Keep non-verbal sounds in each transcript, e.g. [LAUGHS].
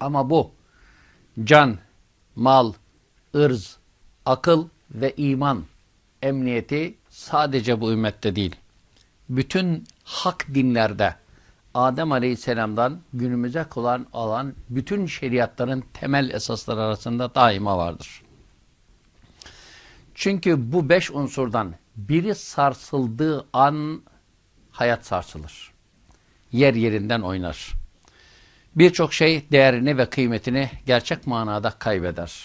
Ama bu can, mal, ırz, akıl ve iman emniyeti sadece bu ümmette değil. Bütün hak dinlerde Adem Aleyhisselam'dan günümüze kullanan alan bütün şeriatların temel esasları arasında daima vardır. Çünkü bu beş unsurdan biri sarsıldığı an hayat sarsılır. Yer yerinden oynar. Birçok şey değerini ve kıymetini gerçek manada kaybeder.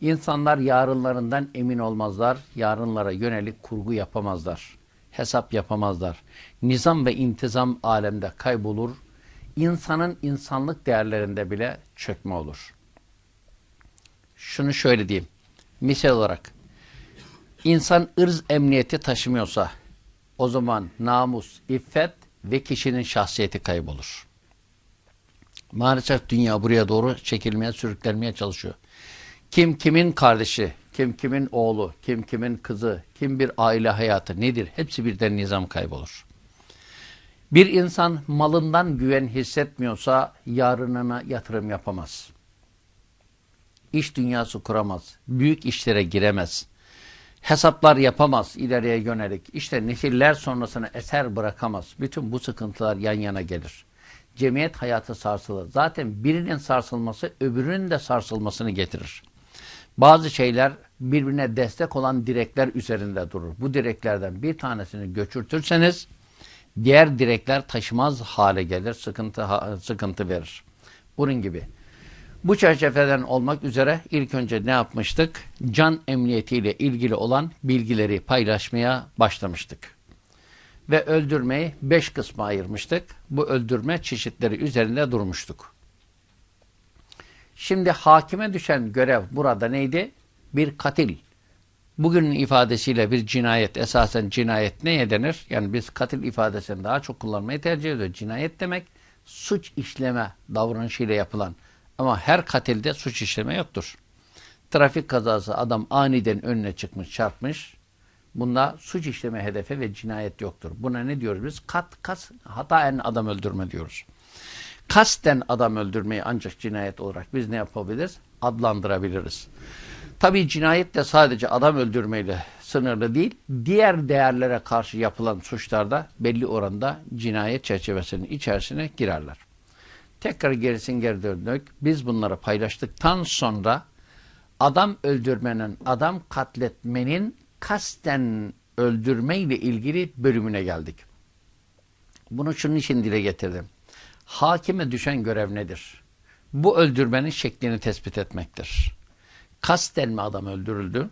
İnsanlar yarınlarından emin olmazlar, yarınlara yönelik kurgu yapamazlar, hesap yapamazlar. Nizam ve intizam alemde kaybolur, insanın insanlık değerlerinde bile çökme olur. Şunu şöyle diyeyim, misal olarak, insan ırz emniyeti taşımıyorsa, o zaman namus, iffet ve kişinin şahsiyeti kaybolur. Maalesef dünya buraya doğru çekilmeye, sürüklenmeye çalışıyor. Kim kimin kardeşi, kim kimin oğlu, kim kimin kızı, kim bir aile hayatı nedir? Hepsi birden nizam kaybolur. Bir insan malından güven hissetmiyorsa yarınına yatırım yapamaz. İş dünyası kuramaz. Büyük işlere giremez. Hesaplar yapamaz ileriye yönelik. İşte nesiller sonrasına eser bırakamaz. Bütün bu sıkıntılar yan yana gelir cemiyet hayatı sarsılır. Zaten birinin sarsılması öbürünün de sarsılmasını getirir. Bazı şeyler birbirine destek olan direkler üzerinde durur. Bu direklerden bir tanesini göçürtürseniz diğer direkler taşımaz hale gelir, sıkıntı sıkıntı verir. Bunun gibi. Bu çerçeveden olmak üzere ilk önce ne yapmıştık? Can emniyetiyle ilgili olan bilgileri paylaşmaya başlamıştık ve öldürmeyi beş kısma ayırmıştık. Bu öldürme çeşitleri üzerinde durmuştuk. Şimdi hakime düşen görev burada neydi? Bir katil. Bugünün ifadesiyle bir cinayet, esasen cinayet neye denir? Yani biz katil ifadesini daha çok kullanmayı tercih ediyoruz. Cinayet demek suç işleme davranışıyla yapılan. Ama her katilde suç işleme yoktur. Trafik kazası adam aniden önüne çıkmış, çarpmış, Bunda suç işleme hedefi ve cinayet yoktur. Buna ne diyoruz biz? Kat, kas, hataen adam öldürme diyoruz. Kasten adam öldürmeyi ancak cinayet olarak biz ne yapabiliriz? Adlandırabiliriz. Tabi cinayet de sadece adam öldürmeyle sınırlı değil. Diğer değerlere karşı yapılan suçlarda belli oranda cinayet çerçevesinin içerisine girerler. Tekrar gerisin geri döndük. Biz bunları paylaştıktan sonra adam öldürmenin, adam katletmenin kasten öldürme ile ilgili bölümüne geldik. Bunu şunun için dile getirdim. Hakime düşen görev nedir? Bu öldürmenin şeklini tespit etmektir. Kasten mi adam öldürüldü?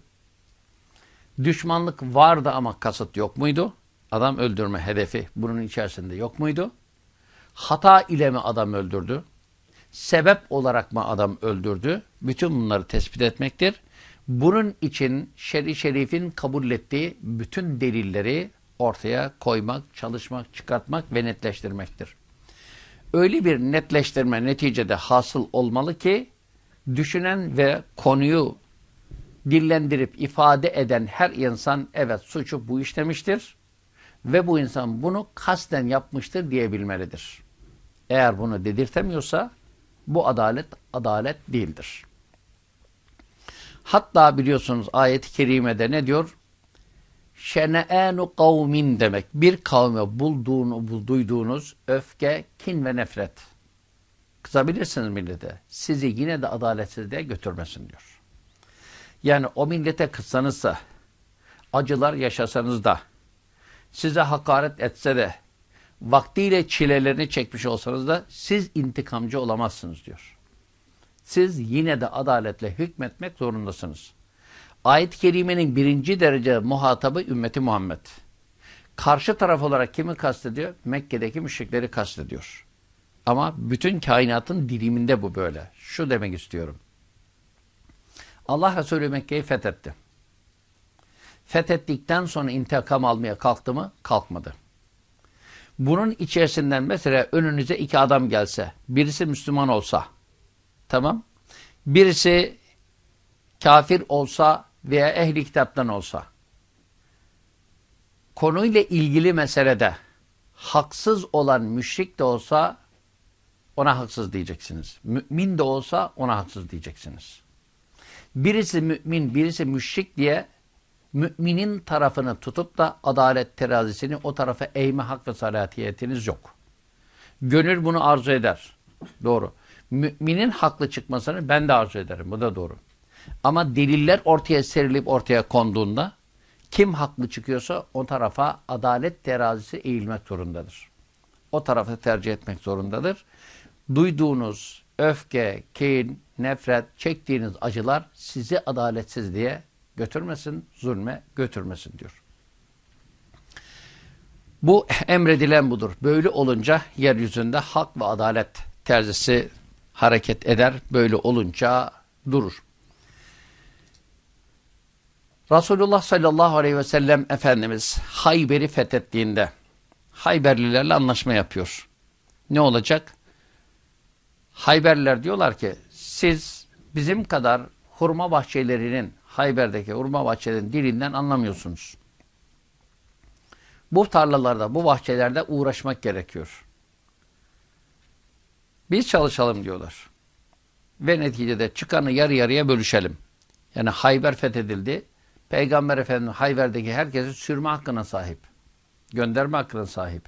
Düşmanlık vardı ama kasıt yok muydu? Adam öldürme hedefi bunun içerisinde yok muydu? Hata ile mi adam öldürdü? Sebep olarak mı adam öldürdü? Bütün bunları tespit etmektir bunun için şer'i şerifin kabul ettiği bütün delilleri ortaya koymak, çalışmak, çıkartmak ve netleştirmektir. Öyle bir netleştirme neticede hasıl olmalı ki düşünen ve konuyu dillendirip ifade eden her insan evet suçu bu işlemiştir ve bu insan bunu kasten yapmıştır diyebilmelidir. Eğer bunu dedirtemiyorsa bu adalet adalet değildir. Hatta biliyorsunuz ayet-i kerimede ne diyor? Şene'enu kavmin demek. Bir kavme bulduğunu, bulduyduğunuz öfke, kin ve nefret. Kızabilirsiniz millete. Sizi yine de adaletsizliğe götürmesin diyor. Yani o millete kızsanızsa, acılar yaşasanız da, size hakaret etse de, vaktiyle çilelerini çekmiş olsanız da siz intikamcı olamazsınız diyor siz yine de adaletle hükmetmek zorundasınız. Ayet-i Kerime'nin birinci derece muhatabı ümmeti Muhammed. Karşı taraf olarak kimi kastediyor? Mekke'deki müşrikleri kastediyor. Ama bütün kainatın diliminde bu böyle. Şu demek istiyorum. Allah Resulü Mekke'yi fethetti. Fethettikten sonra intikam almaya kalktı mı? Kalkmadı. Bunun içerisinden mesela önünüze iki adam gelse, birisi Müslüman olsa, Tamam. Birisi kafir olsa veya ehli kitaptan olsa konuyla ilgili meselede haksız olan müşrik de olsa ona haksız diyeceksiniz. Mümin de olsa ona haksız diyeceksiniz. Birisi mümin, birisi müşrik diye müminin tarafını tutup da adalet terazisini o tarafa eğme hak ve salatiyetiniz yok. Gönül bunu arzu eder. Doğru. Müminin haklı çıkmasını ben de arzu ederim. Bu da doğru. Ama deliller ortaya serilip ortaya konduğunda kim haklı çıkıyorsa o tarafa adalet terazisi eğilmek zorundadır. O tarafı tercih etmek zorundadır. Duyduğunuz öfke, kin, nefret, çektiğiniz acılar sizi adaletsiz diye götürmesin, zulme götürmesin diyor. Bu emredilen budur. Böyle olunca yeryüzünde hak ve adalet terzisi hareket eder. Böyle olunca durur. Resulullah sallallahu aleyhi ve sellem Efendimiz Hayber'i fethettiğinde Hayberlilerle anlaşma yapıyor. Ne olacak? Hayberliler diyorlar ki siz bizim kadar hurma bahçelerinin Hayber'deki hurma bahçelerinin dilinden anlamıyorsunuz. Bu tarlalarda, bu bahçelerde uğraşmak gerekiyor. Biz çalışalım diyorlar. Ve neticede çıkanı yarı yarıya bölüşelim. Yani Hayber fethedildi. Peygamber Efendimiz Hayber'deki herkesi sürme hakkına sahip. Gönderme hakkına sahip.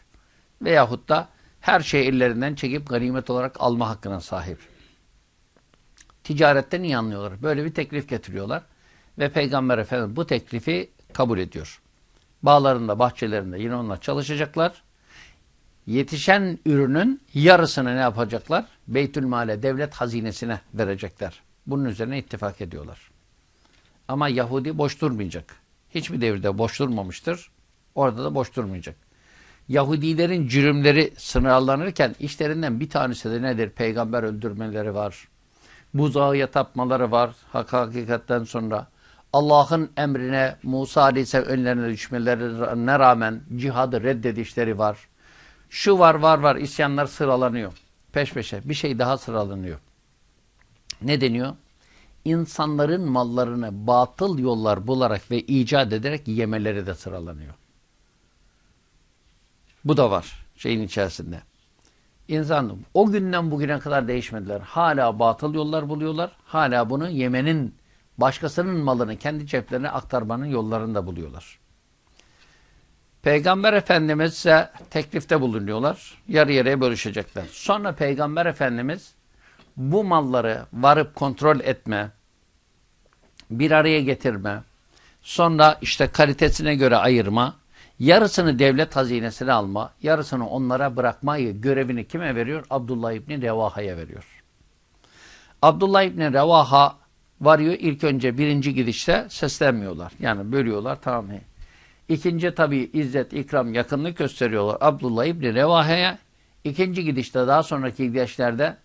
Veyahut da her şeyi ellerinden çekip ganimet olarak alma hakkına sahip. Ticaretten iyi anlıyorlar. Böyle bir teklif getiriyorlar. Ve Peygamber Efendimiz bu teklifi kabul ediyor. Bağlarında, bahçelerinde yine onlar çalışacaklar. Yetişen ürünün yarısını ne yapacaklar? Beytülmale, devlet hazinesine verecekler. Bunun üzerine ittifak ediyorlar. Ama Yahudi boş durmayacak. Hiçbir devirde boş durmamıştır. Orada da boş durmayacak. Yahudilerin cürümleri sınırlanırken işlerinden bir tanesi de nedir? Peygamber öldürmeleri var. Buzağıya tapmaları var. Hak hakikatten sonra. Allah'ın emrine Musa Aleyhisselam önlerine düşmelerine rağmen cihadı reddedişleri var. Şu var var var isyanlar sıralanıyor. Peş peşe bir şey daha sıralanıyor. Ne deniyor? İnsanların mallarını batıl yollar bularak ve icat ederek yemeleri de sıralanıyor. Bu da var şeyin içerisinde. İnsan o günden bugüne kadar değişmediler. Hala batıl yollar buluyorlar. Hala bunu yemenin başkasının malını kendi ceplerine aktarmanın yollarını da buluyorlar. Peygamber Efendimiz'e teklifte bulunuyorlar. Yarı yarıya bölüşecekler. Sonra Peygamber Efendimiz bu malları varıp kontrol etme, bir araya getirme, sonra işte kalitesine göre ayırma, yarısını devlet hazinesine alma, yarısını onlara bırakmayı görevini kime veriyor? Abdullah İbni Revaha'ya veriyor. Abdullah İbni Revaha varıyor ilk önce birinci gidişte seslenmiyorlar. Yani bölüyorlar tamam? İkinci tabi izzet, ikram, yakınlık gösteriyorlar Abdullah İbni Revaha'ya. İkinci gidişte daha sonraki gidişlerde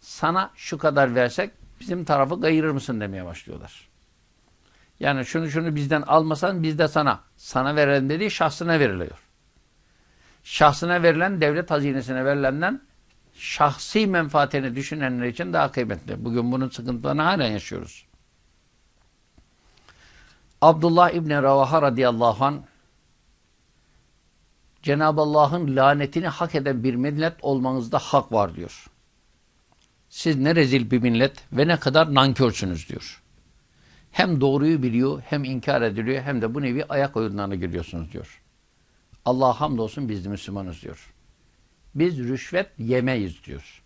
sana şu kadar versek bizim tarafı kayırır mısın demeye başlıyorlar. Yani şunu şunu bizden almasan biz de sana. Sana veren dediği şahsına veriliyor. Şahsına verilen devlet hazinesine verilenden şahsi menfaatini düşünenler için daha kıymetli. Bugün bunun sıkıntılarını halen yaşıyoruz. Abdullah İbni Ravaha radıyallahu anh Cenab-ı Allah'ın lanetini hak eden bir millet olmanızda hak var diyor. Siz ne rezil bir millet ve ne kadar nankörsünüz diyor. Hem doğruyu biliyor, hem inkar ediliyor, hem de bu nevi ayak oyunlarına giriyorsunuz diyor. Allah hamdolsun biz de Müslümanız diyor. Biz rüşvet yemeyiz diyor.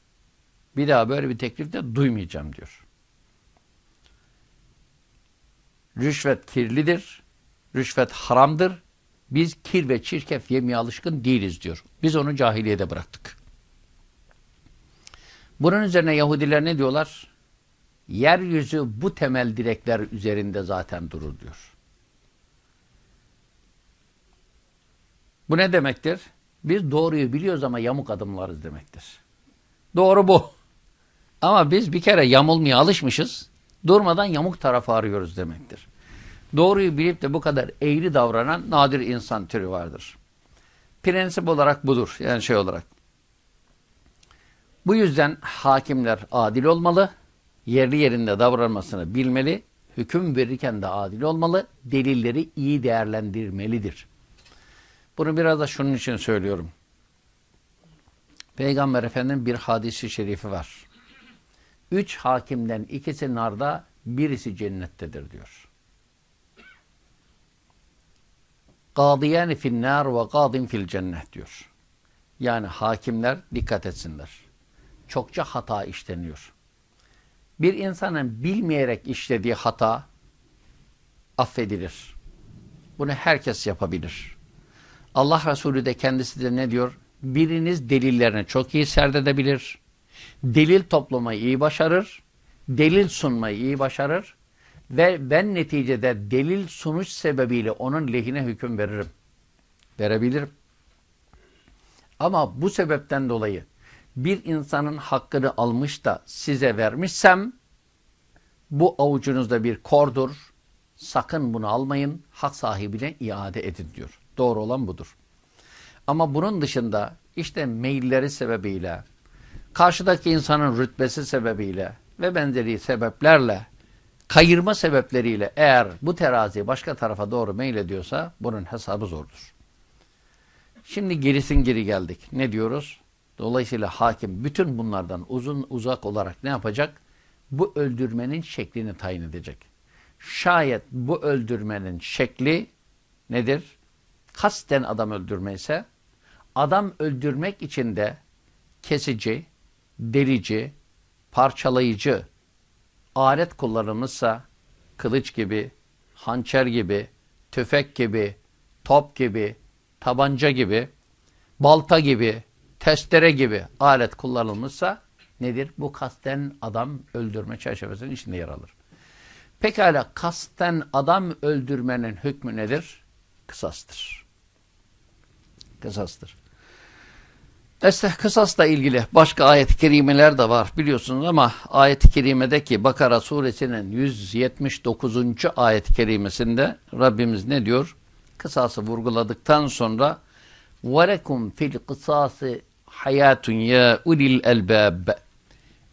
Bir daha böyle bir teklif de duymayacağım diyor. Rüşvet kirlidir, rüşvet haramdır. Biz kir ve çirkef yemeye alışkın değiliz diyor. Biz onu cahiliyede bıraktık. Bunun üzerine Yahudiler ne diyorlar? Yeryüzü bu temel direkler üzerinde zaten durur diyor. Bu ne demektir? Biz doğruyu biliyoruz ama yamuk adımlarız demektir. Doğru bu. Ama biz bir kere yamulmaya alışmışız. Durmadan yamuk tarafı arıyoruz demektir. Doğruyu bilip de bu kadar eğri davranan nadir insan türü vardır. Prensip olarak budur. Yani şey olarak. Bu yüzden hakimler adil olmalı yerli yerinde davranmasını bilmeli, hüküm verirken de adil olmalı, delilleri iyi değerlendirmelidir. Bunu biraz da şunun için söylüyorum. Peygamber Efendimiz'in bir hadisi şerifi var. Üç hakimden ikisi narda, birisi cennettedir diyor. Kadiyani finnâr ve kadin fil cennet diyor. Yani hakimler dikkat etsinler. Çokça hata işleniyor. Bir insanın bilmeyerek işlediği hata affedilir. Bunu herkes yapabilir. Allah Resulü de kendisi de ne diyor? Biriniz delillerini çok iyi serdedebilir. Delil toplamayı iyi başarır. Delil sunmayı iyi başarır. Ve ben neticede delil sunuş sebebiyle onun lehine hüküm veririm. Verebilirim. Ama bu sebepten dolayı bir insanın hakkını almış da size vermişsem bu avucunuzda bir kordur. Sakın bunu almayın. Hak sahibine iade edin diyor. Doğru olan budur. Ama bunun dışında işte mailleri sebebiyle, karşıdaki insanın rütbesi sebebiyle ve benzeri sebeplerle, kayırma sebepleriyle eğer bu terazi başka tarafa doğru meylediyorsa bunun hesabı zordur. Şimdi gerisin geri geldik. Ne diyoruz? Dolayısıyla hakim bütün bunlardan uzun uzak olarak ne yapacak? Bu öldürmenin şeklini tayin edecek. Şayet bu öldürmenin şekli nedir? Kasten adam öldürme ise adam öldürmek için de kesici, delici, parçalayıcı alet kullanılmışsa kılıç gibi, hançer gibi, tüfek gibi, top gibi, tabanca gibi, balta gibi, testere gibi alet kullanılmışsa nedir? Bu kasten adam öldürme çerçevesinin içinde yer alır. Pekala kasten adam öldürmenin hükmü nedir? Kısastır. Kısastır. Este kısasla ilgili başka ayet-i kerimeler de var biliyorsunuz ama ayet-i kerimedeki Bakara suresinin 179. ayet-i kerimesinde Rabbimiz ne diyor? Kısası vurguladıktan sonra وَلَكُمْ fil kısası hayatun ya ulil elbab.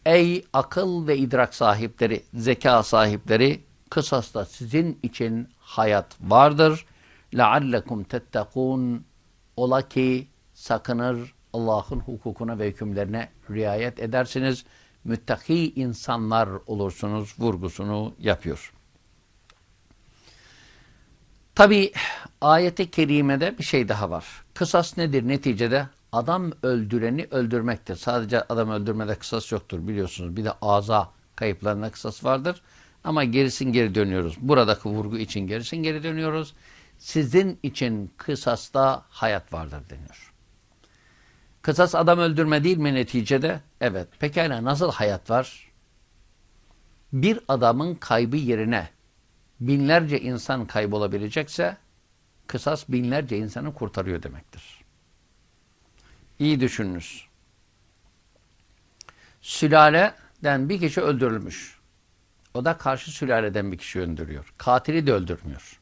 Ey akıl ve idrak sahipleri, zeka sahipleri, kısasta sizin için hayat vardır. لَعَلَّكُمْ تَتَّقُونَ Ola ki sakınır Allah'ın hukukuna ve hükümlerine riayet edersiniz. Müttaki insanlar olursunuz vurgusunu yapıyor. Tabi ayeti kerimede bir şey daha var. Kısas nedir neticede? Adam öldüreni öldürmektir. Sadece adam öldürmede kısas yoktur biliyorsunuz. Bir de aza kayıplarına kısas vardır. Ama gerisin geri dönüyoruz. Buradaki vurgu için gerisin geri dönüyoruz. Sizin için kısasta hayat vardır deniyor. Kısas adam öldürme değil mi neticede? Evet. Pekala nasıl hayat var? Bir adamın kaybı yerine binlerce insan kaybolabilecekse kısas binlerce insanı kurtarıyor demektir. İyi düşününüz. Sülaleden bir kişi öldürülmüş. O da karşı sülaleden bir kişi öldürüyor. Katili de öldürmüyor.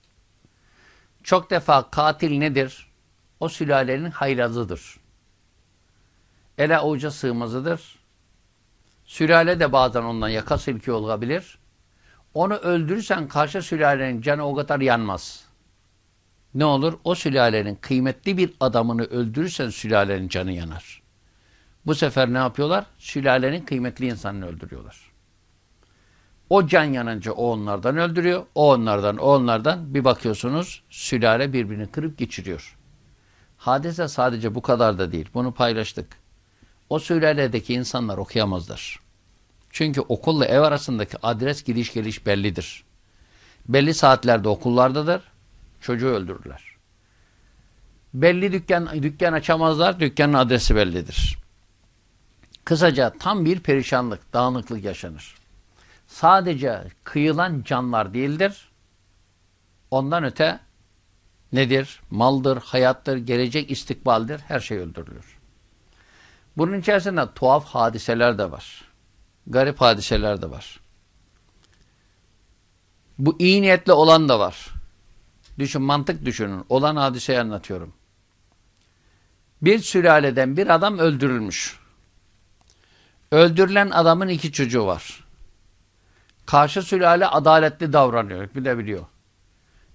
Çok defa katil nedir? O sülalenin haylazıdır. Ele avuca sığmazıdır. Sülale de bazen ondan yaka silki olabilir. Onu öldürürsen karşı sülalenin canı o kadar yanmaz. Ne olur? O sülalenin kıymetli bir adamını öldürürsen sülalenin canı yanar. Bu sefer ne yapıyorlar? Sülalenin kıymetli insanını öldürüyorlar. O can yanınca o onlardan öldürüyor. O onlardan, o onlardan. Bir bakıyorsunuz sülale birbirini kırıp geçiriyor. Hadise sadece bu kadar da değil. Bunu paylaştık. O sülaledeki insanlar okuyamazlar. Çünkü okulla ev arasındaki adres gidiş geliş bellidir. Belli saatlerde okullardadır. Çocuğu öldürürler. Belli dükkan, dükkan açamazlar. Dükkanın adresi bellidir. Kısaca tam bir perişanlık, dağınıklık yaşanır. Sadece kıyılan canlar değildir. Ondan öte nedir? Maldır, hayattır, gelecek istikbaldir. Her şey öldürülür. Bunun içerisinde tuhaf hadiseler de var. Garip hadiseler de var. Bu iyi niyetli olan da var. Düşün, mantık düşünün. Olan hadiseyi anlatıyorum. Bir sülaleden bir adam öldürülmüş. Öldürülen adamın iki çocuğu var. Karşı sülale adaletli davranıyor. Bir de biliyor.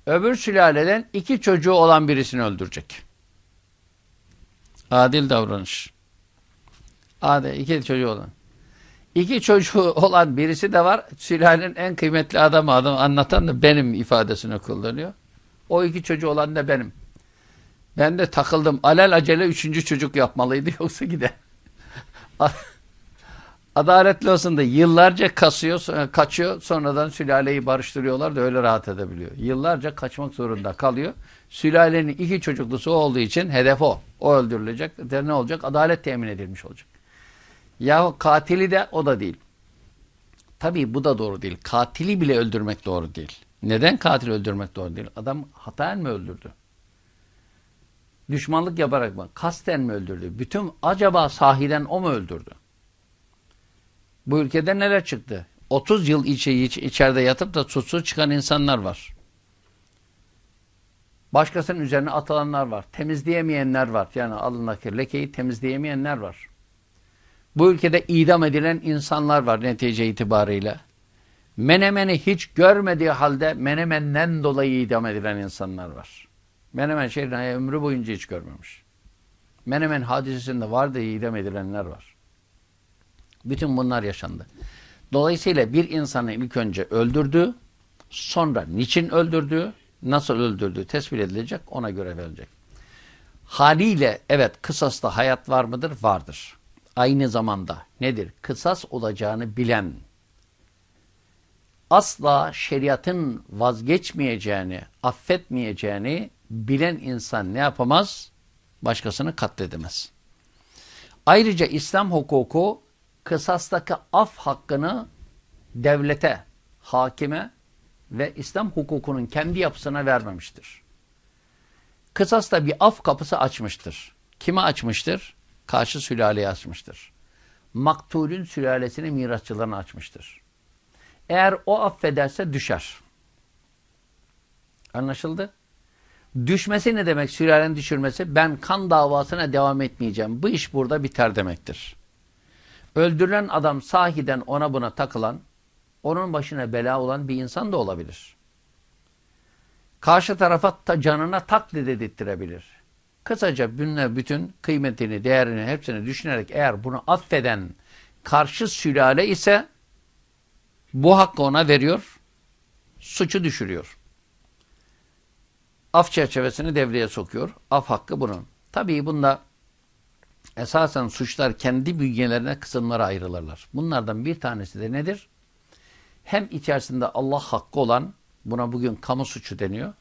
Öbür sülaleden iki çocuğu olan birisini öldürecek. Adil davranış. Hadi iki çocuğu olan. İki çocuğu olan birisi de var. Sülalenin en kıymetli adamı adam anlatan da benim ifadesini kullanıyor. O iki çocuğu olan da benim. Ben de takıldım. Alel acele üçüncü çocuk yapmalıydı [LAUGHS] yoksa gider. Adaletli olsun da yıllarca kasıyor, kaçıyor. Sonradan sülaleyi barıştırıyorlar da öyle rahat edebiliyor. Yıllarca kaçmak zorunda kalıyor. Sülalenin iki çocuklusu olduğu için hedef o. O öldürülecek. Ne olacak? Adalet temin edilmiş olacak. Ya katili de o da değil. Tabii bu da doğru değil. Katili bile öldürmek doğru değil. Neden katil öldürmek doğru değil? Adam hataen mi öldürdü? Düşmanlık yaparak mı? Kasten mi öldürdü? Bütün acaba sahiden o mu öldürdü? Bu ülkede neler çıktı? 30 yıl içi, iç, içeride yatıp da suçsuz çıkan insanlar var. Başkasının üzerine atılanlar var. Temizleyemeyenler var. Yani alındaki lekeyi temizleyemeyenler var. Bu ülkede idam edilen insanlar var netice itibariyle. Menemeni hiç görmediği halde Menemen'den dolayı idam edilen insanlar var. Menemen şehrine ömrü boyunca hiç görmemiş. Menemen hadisesinde vardı idam edilenler var. Bütün bunlar yaşandı. Dolayısıyla bir insanı ilk önce öldürdü, sonra niçin öldürdü, nasıl öldürdüğü tespit edilecek, ona göre verilecek. Haliyle evet kısasta hayat var mıdır? Vardır. Aynı zamanda nedir? Kısas olacağını bilen, asla şeriatın vazgeçmeyeceğini, affetmeyeceğini bilen insan ne yapamaz? Başkasını katledemez. Ayrıca İslam hukuku kısastaki af hakkını devlete, hakime ve İslam hukukunun kendi yapısına vermemiştir. Kısasta bir af kapısı açmıştır. Kime açmıştır? Karşı sülaleye açmıştır. Maktulün sülalesini mirasçılarına açmıştır. Eğer o affederse düşer. Anlaşıldı? Düşmesi ne demek? Sülalenin düşürmesi. Ben kan davasına devam etmeyeceğim. Bu iş burada biter demektir. Öldürülen adam sahiden ona buna takılan, onun başına bela olan bir insan da olabilir. Karşı tarafa ta canına taklit edittirebilir. Kısaca bununla bütün kıymetini, değerini hepsini düşünerek eğer bunu affeden karşı sülale ise bu hakkı ona veriyor, suçu düşürüyor. Af çerçevesini devreye sokuyor. Af hakkı bunun. Tabii bunda esasen suçlar kendi bünyelerine kısımlara ayrılırlar. Bunlardan bir tanesi de nedir? Hem içerisinde Allah hakkı olan, buna bugün kamu suçu deniyor.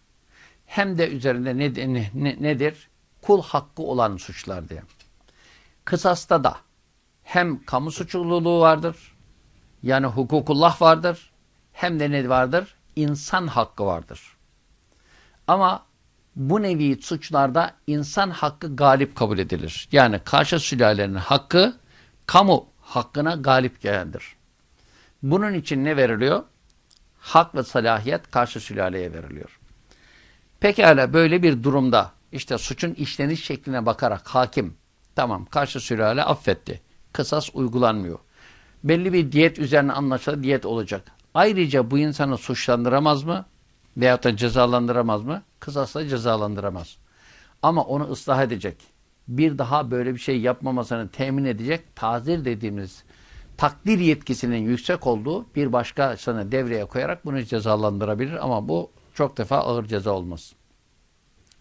Hem de üzerinde ne, ne, nedir? Kul hakkı olan suçlar diye. Kısasta da hem kamu suçluluğu vardır, yani hukukullah vardır, hem de ne vardır? İnsan hakkı vardır. Ama bu nevi suçlarda insan hakkı galip kabul edilir. Yani karşı sülalenin hakkı kamu hakkına galip gelendir. Bunun için ne veriliyor? Hak ve salahiyet karşı sülaleye veriliyor. Pekala böyle bir durumda işte suçun işleniş şekline bakarak hakim tamam karşı sülale affetti. Kısas uygulanmıyor. Belli bir diyet üzerine anlaşılan diyet olacak. Ayrıca bu insanı suçlandıramaz mı? Veyahut da cezalandıramaz mı? Kısasla cezalandıramaz. Ama onu ıslah edecek. Bir daha böyle bir şey yapmamasını temin edecek tazir dediğimiz takdir yetkisinin yüksek olduğu bir başkasını devreye koyarak bunu cezalandırabilir ama bu çok defa ağır ceza olmaz.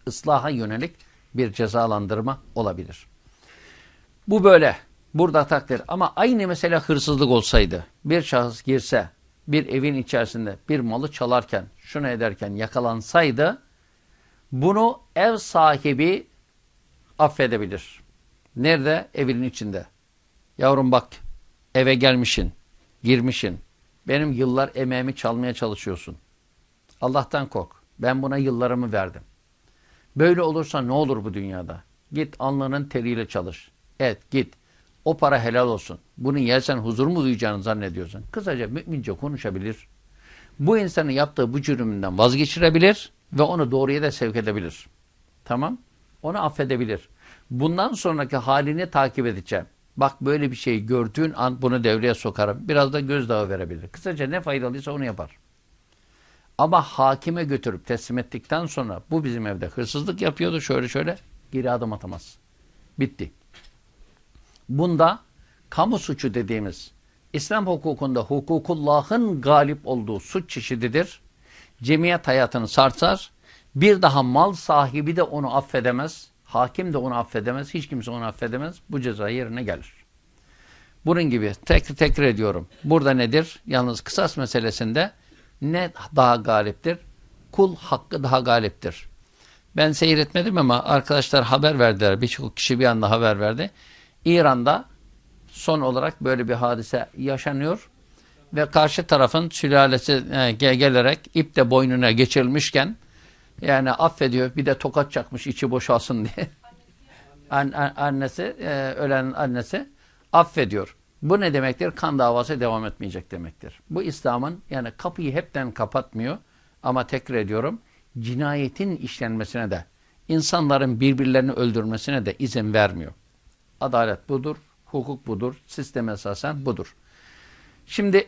Islaha yönelik bir cezalandırma olabilir. Bu böyle. Burada takdir. Ama aynı mesele hırsızlık olsaydı, bir şahıs girse, bir evin içerisinde bir malı çalarken, şunu ederken yakalansaydı, bunu ev sahibi affedebilir. Nerede? Evinin içinde. Yavrum bak, eve gelmişin, girmişin. Benim yıllar emeğimi çalmaya çalışıyorsun. Allah'tan kork. Ben buna yıllarımı verdim. Böyle olursa ne olur bu dünyada? Git alnının teriyle çalış. Evet git. O para helal olsun. Bunu yersen huzur mu duyacağını zannediyorsun? Kısaca mümince konuşabilir. Bu insanın yaptığı bu cürümünden vazgeçirebilir ve onu doğruya da sevk edebilir. Tamam? Onu affedebilir. Bundan sonraki halini takip edeceğim. Bak böyle bir şey gördüğün an bunu devreye sokarım. Biraz da gözdağı verebilir. Kısaca ne faydalıysa onu yapar. Ama hakime götürüp teslim ettikten sonra bu bizim evde hırsızlık yapıyordu şöyle şöyle geri adım atamaz. Bitti. Bunda kamu suçu dediğimiz İslam hukukunda hukukullahın galip olduğu suç çeşididir. Cemiyet hayatını sarsar. Bir daha mal sahibi de onu affedemez. Hakim de onu affedemez. Hiç kimse onu affedemez. Bu ceza yerine gelir. Bunun gibi tekrar tekrar ediyorum. Burada nedir? Yalnız kısas meselesinde ne daha galiptir? Kul hakkı daha galiptir. Ben seyretmedim ama arkadaşlar haber verdiler. Birçok kişi bir anda haber verdi. İran'da son olarak böyle bir hadise yaşanıyor. Ve karşı tarafın sülalesi e, gelerek ip de boynuna geçirilmişken yani affediyor bir de tokat çakmış içi boşalsın diye. [LAUGHS] An, an, annesi, e, ölen annesi affediyor. Bu ne demektir? Kan davası devam etmeyecek demektir. Bu İslam'ın yani kapıyı hepten kapatmıyor ama tekrar ediyorum cinayetin işlenmesine de insanların birbirlerini öldürmesine de izin vermiyor. Adalet budur, hukuk budur, sistem esasen budur. Şimdi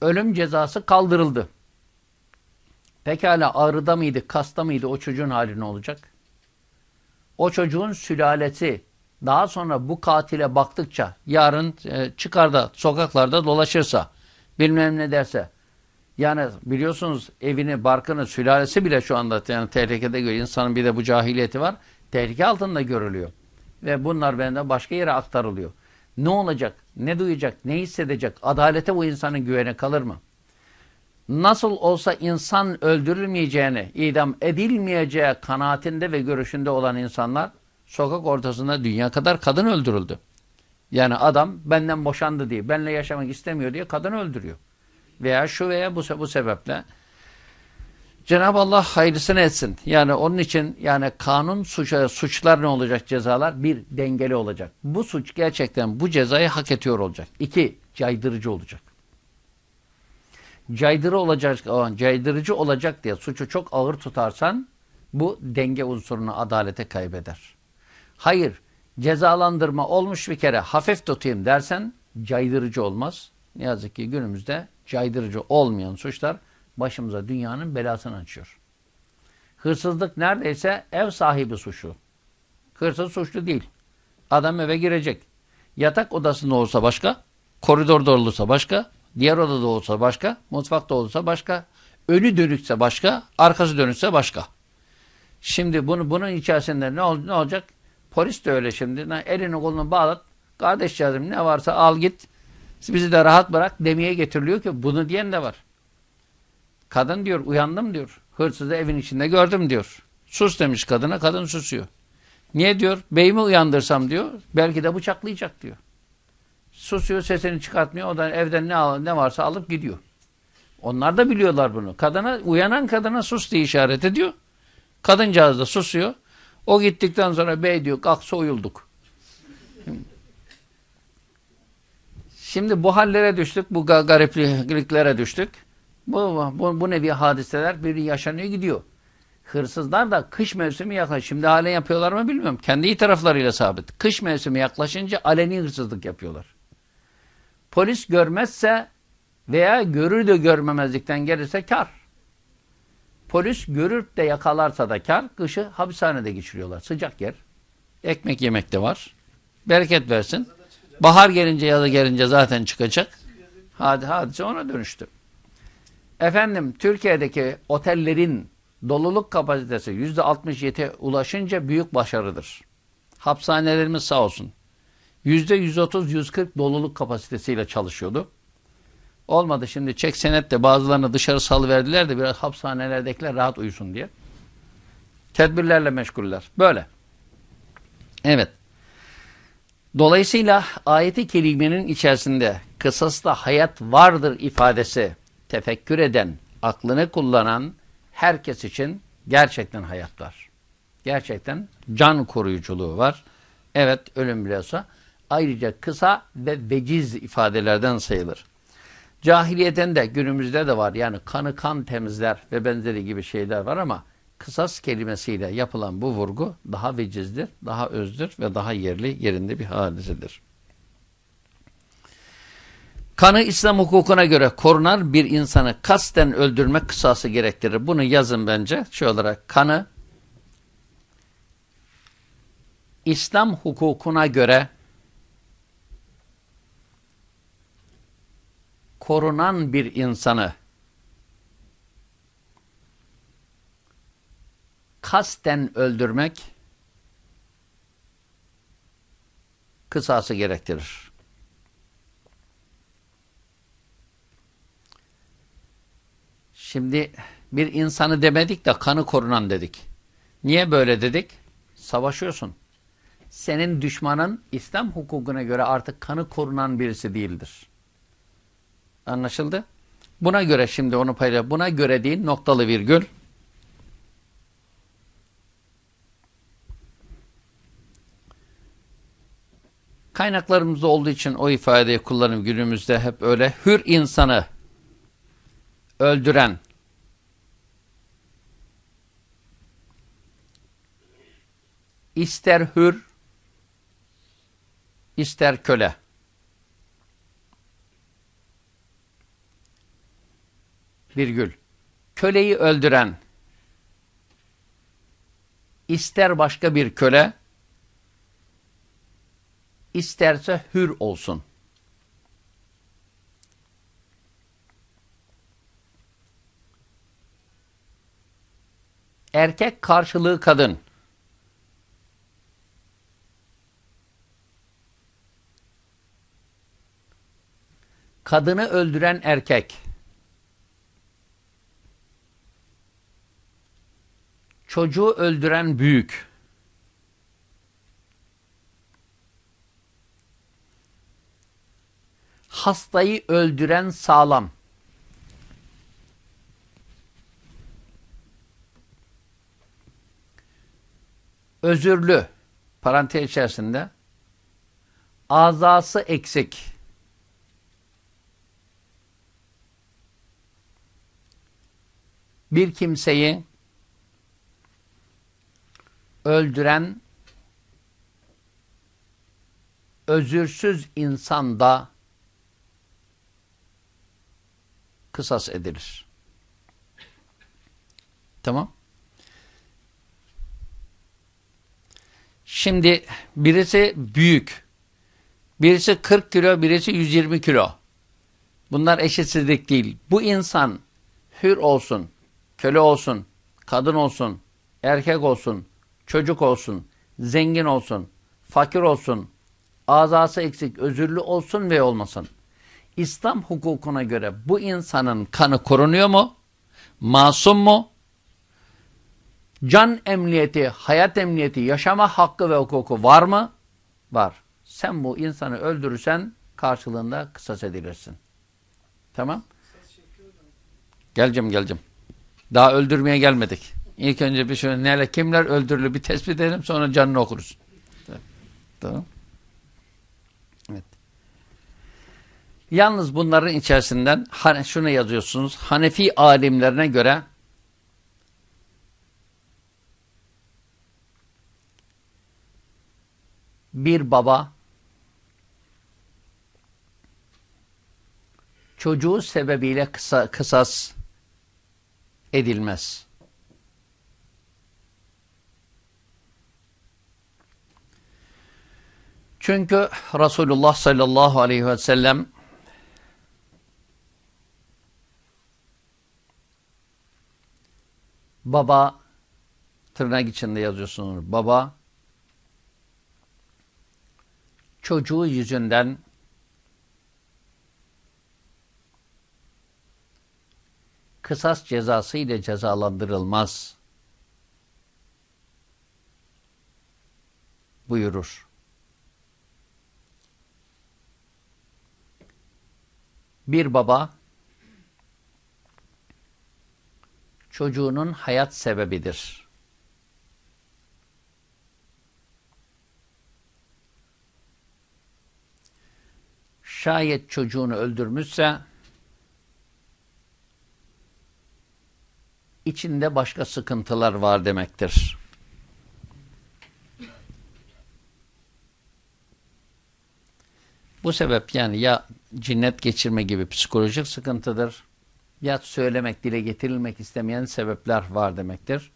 ölüm cezası kaldırıldı. Pekala ağrıda mıydı, kasta mıydı o çocuğun hali ne olacak? O çocuğun sülalesi daha sonra bu katile baktıkça yarın e, çıkar da sokaklarda dolaşırsa bilmem ne derse yani biliyorsunuz evini, barkını, sülalesi bile şu anda yani tehlikede görüyor. İnsanın bir de bu cahiliyeti var. Tehlike altında görülüyor. Ve bunlar bende başka yere aktarılıyor. Ne olacak? Ne duyacak? Ne hissedecek? Adalete bu insanın güvene kalır mı? Nasıl olsa insan öldürülmeyeceğini, idam edilmeyeceği kanaatinde ve görüşünde olan insanlar sokak ortasında dünya kadar kadın öldürüldü. Yani adam benden boşandı diye, benle yaşamak istemiyor diye kadın öldürüyor. Veya şu veya bu, bu sebeple Cenab-ı Allah hayırlısını etsin. Yani onun için yani kanun suça, suçlar ne olacak cezalar? Bir, dengeli olacak. Bu suç gerçekten bu cezayı hak ediyor olacak. İki, caydırıcı olacak. Caydırı olacak, caydırıcı olacak diye suçu çok ağır tutarsan bu denge unsurunu adalete kaybeder. Hayır, cezalandırma olmuş bir kere hafif tutayım dersen caydırıcı olmaz. Ne yazık ki günümüzde caydırıcı olmayan suçlar başımıza dünyanın belasını açıyor. Hırsızlık neredeyse ev sahibi suçu. Hırsız suçlu değil. Adam eve girecek. Yatak odasında olsa başka, koridorda olursa başka, diğer odada olsa başka, mutfakta olursa başka, önü dönükse başka, arkası dönükse başka. Şimdi bunu bunun içerisinde ne, ol, ne olacak? Polis de öyle şimdi. Elini kolunu bağlat. Kardeşlerim ne varsa al git. Bizi de rahat bırak demeye getiriliyor ki bunu diyen de var. Kadın diyor uyandım diyor. Hırsızı evin içinde gördüm diyor. Sus demiş kadına kadın susuyor. Niye diyor? Beyimi uyandırsam diyor. Belki de bıçaklayacak diyor. Susuyor sesini çıkartmıyor. O da evden ne, ne varsa alıp gidiyor. Onlar da biliyorlar bunu. Kadına, uyanan kadına sus diye işaret ediyor. Kadıncağız da susuyor. O gittikten sonra bey diyor kalk soyulduk. Şimdi bu hallere düştük, bu garipliklere düştük. Bu, bu, bu nevi hadiseler bir yaşanıyor gidiyor. Hırsızlar da kış mevsimi yaklaş. Şimdi halen yapıyorlar mı bilmiyorum. Kendi iyi taraflarıyla sabit. Kış mevsimi yaklaşınca aleni hırsızlık yapıyorlar. Polis görmezse veya görür de görmemezlikten gelirse kar. Polis görüp de yakalarsa da kar. Kışı hapishanede geçiriyorlar. Sıcak yer. Ekmek yemek de var. Bereket versin. Bahar gelince ya da gelince zaten çıkacak. Hadi hadise ona dönüştü. Efendim Türkiye'deki otellerin doluluk kapasitesi yüzde 67'ye ulaşınca büyük başarıdır. Hapishanelerimiz sağ olsun. Yüzde 130-140 doluluk kapasitesiyle çalışıyordu. Olmadı şimdi çek senetle bazılarını dışarı salıverdiler de biraz hapishanelerdekiler rahat uyusun diye. Tedbirlerle meşguller. Böyle. Evet. Dolayısıyla ayeti kerimenin içerisinde kısasda hayat vardır ifadesi tefekkür eden, aklını kullanan herkes için gerçekten hayat var. Gerçekten can koruyuculuğu var. Evet ölüm bile olsa ayrıca kısa ve veciz ifadelerden sayılır. Cahiliyeten de günümüzde de var. Yani kanı kan temizler ve benzeri gibi şeyler var ama kısas kelimesiyle yapılan bu vurgu daha vecizdir, daha özdür ve daha yerli yerinde bir hadisedir. Kanı İslam hukukuna göre korunan bir insanı kasten öldürmek kısası gerektirir. Bunu yazın bence. Şu olarak kanı İslam hukukuna göre korunan bir insanı kasten öldürmek kısası gerektirir. Şimdi bir insanı demedik de kanı korunan dedik. Niye böyle dedik? Savaşıyorsun. Senin düşmanın İslam hukukuna göre artık kanı korunan birisi değildir. Anlaşıldı? Buna göre şimdi onu paylaş. Buna göre değil noktalı virgül. Kaynaklarımızda olduğu için o ifadeyi kullanım günümüzde hep öyle. Hür insanı öldüren ister hür ister köle virgül köleyi öldüren ister başka bir köle isterse hür olsun. Erkek karşılığı kadın. Kadını öldüren erkek. Çocuğu öldüren büyük. hastayı öldüren sağlam. Özürlü, parantez içerisinde, azası eksik. Bir kimseyi öldüren özürsüz insan da kısas edilir. Tamam. Şimdi birisi büyük. Birisi 40 kilo, birisi 120 kilo. Bunlar eşitsizlik değil. Bu insan hür olsun, köle olsun, kadın olsun, erkek olsun, çocuk olsun, zengin olsun, fakir olsun, azası eksik, özürlü olsun ve olmasın. İslam hukukuna göre bu insanın kanı korunuyor mu? Masum mu? Can emniyeti, hayat emniyeti, yaşama hakkı ve hukuku var mı? Var. Sen bu insanı öldürürsen karşılığında kısas edilirsin. Tamam? Geleceğim geleceğim. Daha öldürmeye gelmedik. İlk önce bir şöyle neler, kimler öldürülü bir tespit edelim sonra canını okuruz. Tamam. Yalnız bunların içerisinden şunu yazıyorsunuz. Hanefi alimlerine göre bir baba çocuğu sebebiyle kısa, kısas edilmez. Çünkü Resulullah sallallahu aleyhi ve sellem Baba tırnak içinde yazıyorsunuz. Baba çocuğu yüzünden kısas cezası ile cezalandırılmaz buyurur. Bir baba çocuğunun hayat sebebidir. Şayet çocuğunu öldürmüşse içinde başka sıkıntılar var demektir. Bu sebep yani ya cinnet geçirme gibi psikolojik sıkıntıdır ya söylemek, dile getirilmek istemeyen sebepler var demektir.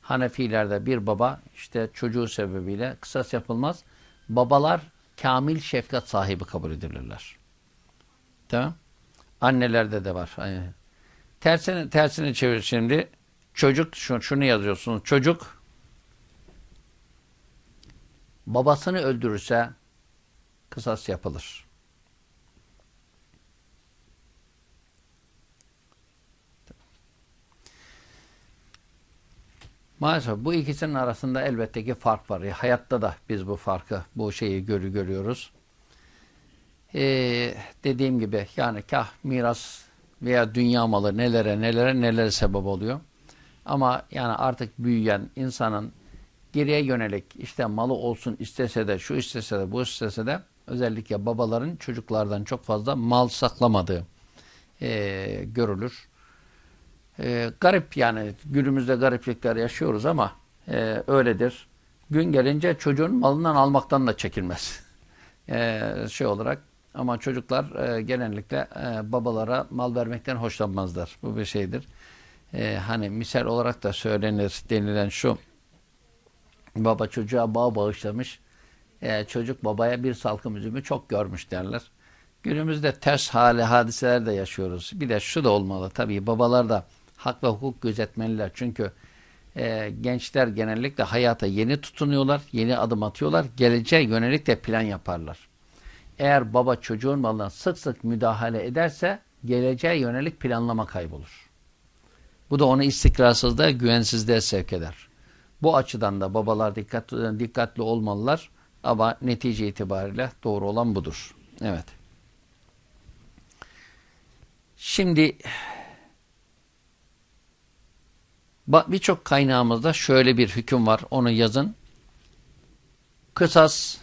Hanefilerde bir baba işte çocuğu sebebiyle kısas yapılmaz. Babalar kamil şefkat sahibi kabul edilirler. Tamam. Annelerde de var. Tersini, tersini çevir şimdi. Çocuk şunu yazıyorsunuz. Çocuk babasını öldürürse kısas yapılır. Maalesef bu ikisinin arasında elbette ki fark var. Hayatta da biz bu farkı, bu şeyi görü görüyoruz. Ee, dediğim gibi yani kah miras veya dünya malı nelere nelere nelere sebep oluyor. Ama yani artık büyüyen insanın geriye yönelik işte malı olsun istese de şu istese de bu istese de özellikle babaların çocuklardan çok fazla mal saklamadığı e, görülür. E, garip yani günümüzde gariplikler yaşıyoruz ama e, öyledir. Gün gelince çocuğun malından almaktan da çekilmez. [LAUGHS] E, şey olarak ama çocuklar e, genellikle e, babalara mal vermekten hoşlanmazlar. Bu bir şeydir. E, hani misal olarak da söylenir denilen şu baba çocuğa bağ bağışlamış e, çocuk babaya bir salkım üzümü çok görmüş derler. Günümüzde ters hali hadiseler de yaşıyoruz. Bir de şu da olmalı tabii babalar da hak ve hukuk gözetmeliler. Çünkü e, gençler genellikle hayata yeni tutunuyorlar, yeni adım atıyorlar. Geleceğe yönelik de plan yaparlar. Eğer baba çocuğun malına sık sık müdahale ederse geleceğe yönelik planlama kaybolur. Bu da onu istikrarsızlığa, güvensizliğe sevk eder. Bu açıdan da babalar dikkatli, dikkatli olmalılar ama netice itibariyle doğru olan budur. Evet. Şimdi birçok kaynağımızda şöyle bir hüküm var. Onu yazın. Kısas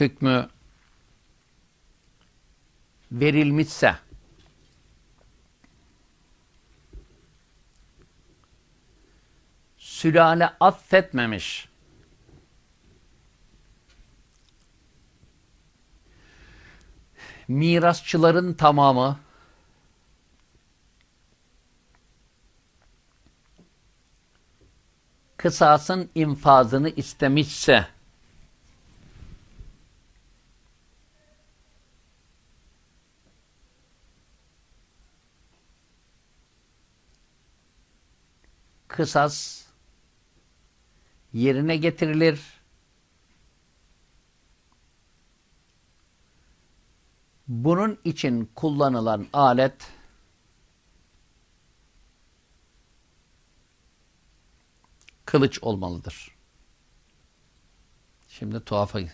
hükmü verilmişse sülale affetmemiş mirasçıların tamamı kısasın infazını istemişse kısas yerine getirilir. Bunun için kullanılan alet kılıç olmalıdır. Şimdi tuhafa. Hı.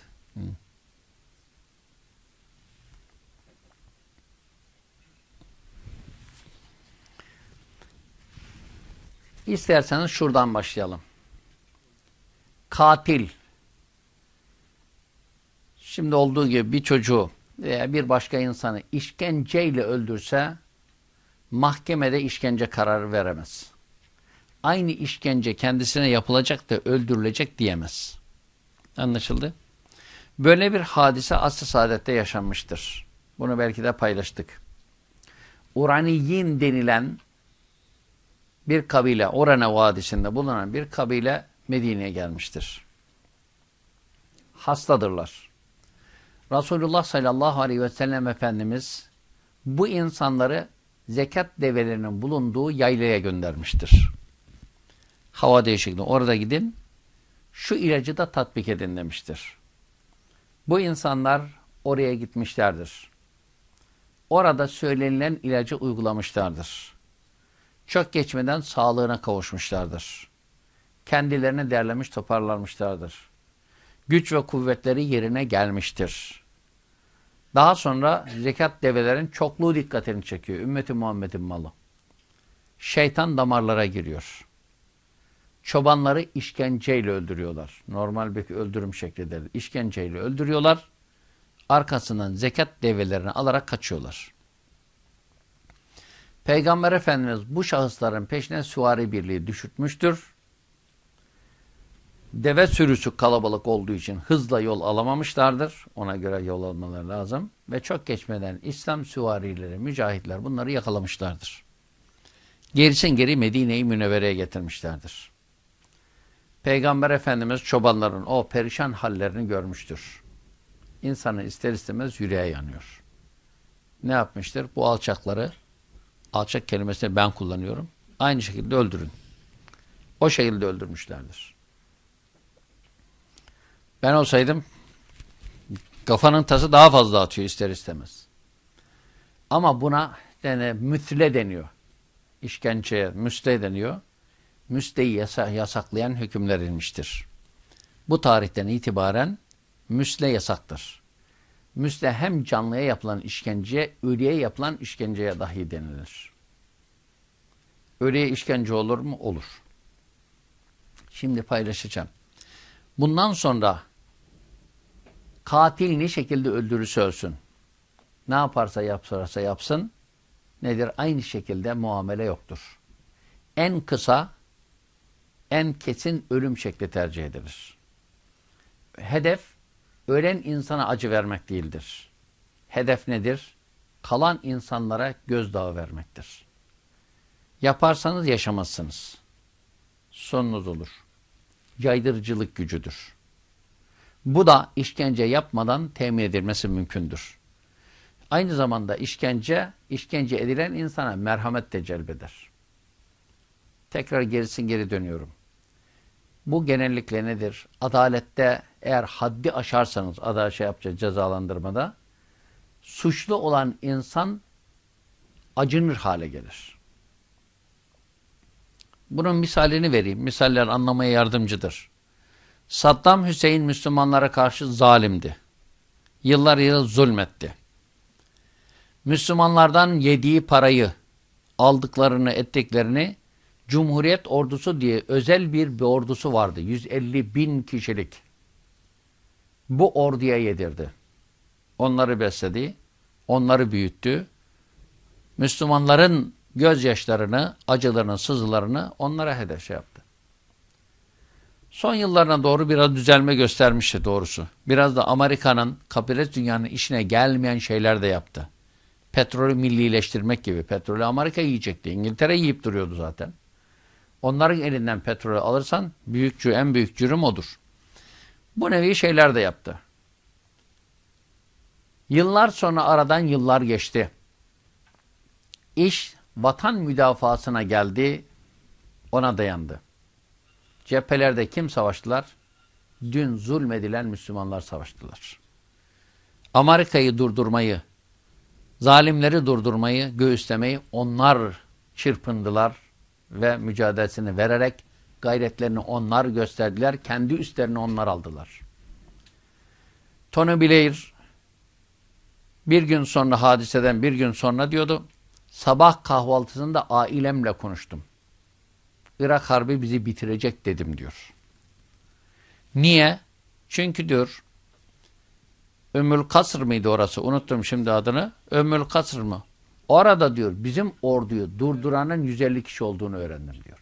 İsterseniz şuradan başlayalım. Katil. Şimdi olduğu gibi bir çocuğu veya bir başka insanı işkenceyle öldürse mahkemede işkence kararı veremez. Aynı işkence kendisine yapılacak da öldürülecek diyemez. Anlaşıldı? Böyle bir hadise asr-ı saadette yaşanmıştır. Bunu belki de paylaştık. Uraniyin denilen bir kabile, Orana Vadisi'nde bulunan bir kabile Medine'ye gelmiştir. Hastadırlar. Resulullah sallallahu aleyhi ve sellem Efendimiz bu insanları zekat develerinin bulunduğu yaylaya göndermiştir. Hava değişikliği. Orada gidin, şu ilacı da tatbik edin demiştir. Bu insanlar oraya gitmişlerdir. Orada söylenilen ilacı uygulamışlardır çok geçmeden sağlığına kavuşmuşlardır. Kendilerini derlemiş toparlanmışlardır. Güç ve kuvvetleri yerine gelmiştir. Daha sonra zekat develerin çokluğu dikkatini çekiyor. Ümmeti Muhammed'in malı. Şeytan damarlara giriyor. Çobanları işkenceyle öldürüyorlar. Normal bir öldürüm şeklidir. İşkenceyle öldürüyorlar. Arkasından zekat develerini alarak kaçıyorlar. Peygamber Efendimiz bu şahısların peşine süvari birliği düşürtmüştür. Deve sürüsü kalabalık olduğu için hızla yol alamamışlardır. Ona göre yol almaları lazım. Ve çok geçmeden İslam süvarileri, mücahitler bunları yakalamışlardır. Gerisin geri Medine-i Münevvere'ye getirmişlerdir. Peygamber Efendimiz çobanların o perişan hallerini görmüştür. İnsanın ister istemez yüreğe yanıyor. ne yapmıştır? Bu alçakları, alçak kelimesini ben kullanıyorum. Aynı şekilde öldürün. O şekilde öldürmüşlerdir. Ben olsaydım kafanın tası daha fazla atıyor ister istemez. Ama buna yani mütle deniyor. İşkenceye müsle deniyor. Müsteyi yasa yasaklayan hükümler inmiştir. Bu tarihten itibaren müsle yasaktır. Müsle hem canlıya yapılan işkenceye, ölüye yapılan işkenceye dahi denilir. Ölüye işkence olur mu? Olur. Şimdi paylaşacağım. Bundan sonra katil ne şekilde öldürürse ölsün. Ne yaparsa yapsarsa yapsın. Nedir? Aynı şekilde muamele yoktur. En kısa, en kesin ölüm şekli tercih edilir. Hedef, ölen insana acı vermek değildir. Hedef nedir? Kalan insanlara gözdağı vermektir. Yaparsanız yaşamazsınız. Sonunuz olur. Caydırıcılık gücüdür. Bu da işkence yapmadan temin edilmesi mümkündür. Aynı zamanda işkence, işkence edilen insana merhamet de celbeder. Tekrar gerisin geri dönüyorum. Bu genellikle nedir? Adalette eğer haddi aşarsanız, adalet şey yapacağız cezalandırmada, suçlu olan insan acınır hale gelir. Bunun misalini vereyim. Misaller anlamaya yardımcıdır. Saddam Hüseyin Müslümanlara karşı zalimdi. Yıllar yıl zulmetti. Müslümanlardan yediği parayı, aldıklarını, ettiklerini Cumhuriyet ordusu diye özel bir, bir ordusu vardı. 150 bin kişilik. Bu orduya yedirdi. Onları besledi, onları büyüttü. Müslümanların gözyaşlarını, acılarını, sızılarını onlara hedef şey yaptı. Son yıllarına doğru biraz düzelme göstermişti doğrusu. Biraz da Amerika'nın kapitalist dünyanın işine gelmeyen şeyler de yaptı. Petrolü millileştirmek gibi. Petrolü Amerika yiyecekti. İngiltere yiyip duruyordu zaten. Onların elinden petrolü alırsan büyük, en büyük cürüm odur. Bu nevi şeyler de yaptı. Yıllar sonra aradan yıllar geçti. İş vatan müdafasına geldi, ona dayandı. Cephelerde kim savaştılar? Dün zulmedilen Müslümanlar savaştılar. Amerika'yı durdurmayı, zalimleri durdurmayı, göğüslemeyi onlar çırpındılar ve mücadelesini vererek gayretlerini onlar gösterdiler. Kendi üstlerini onlar aldılar. Tony Blair bir gün sonra hadiseden bir gün sonra diyordu sabah kahvaltısında ailemle konuştum. Irak Harbi bizi bitirecek dedim diyor. Niye? Çünkü diyor Ömül Kasır mıydı orası? Unuttum şimdi adını. Ömül Kasır mı? Orada diyor bizim orduyu durduranın 150 kişi olduğunu öğrendim diyor.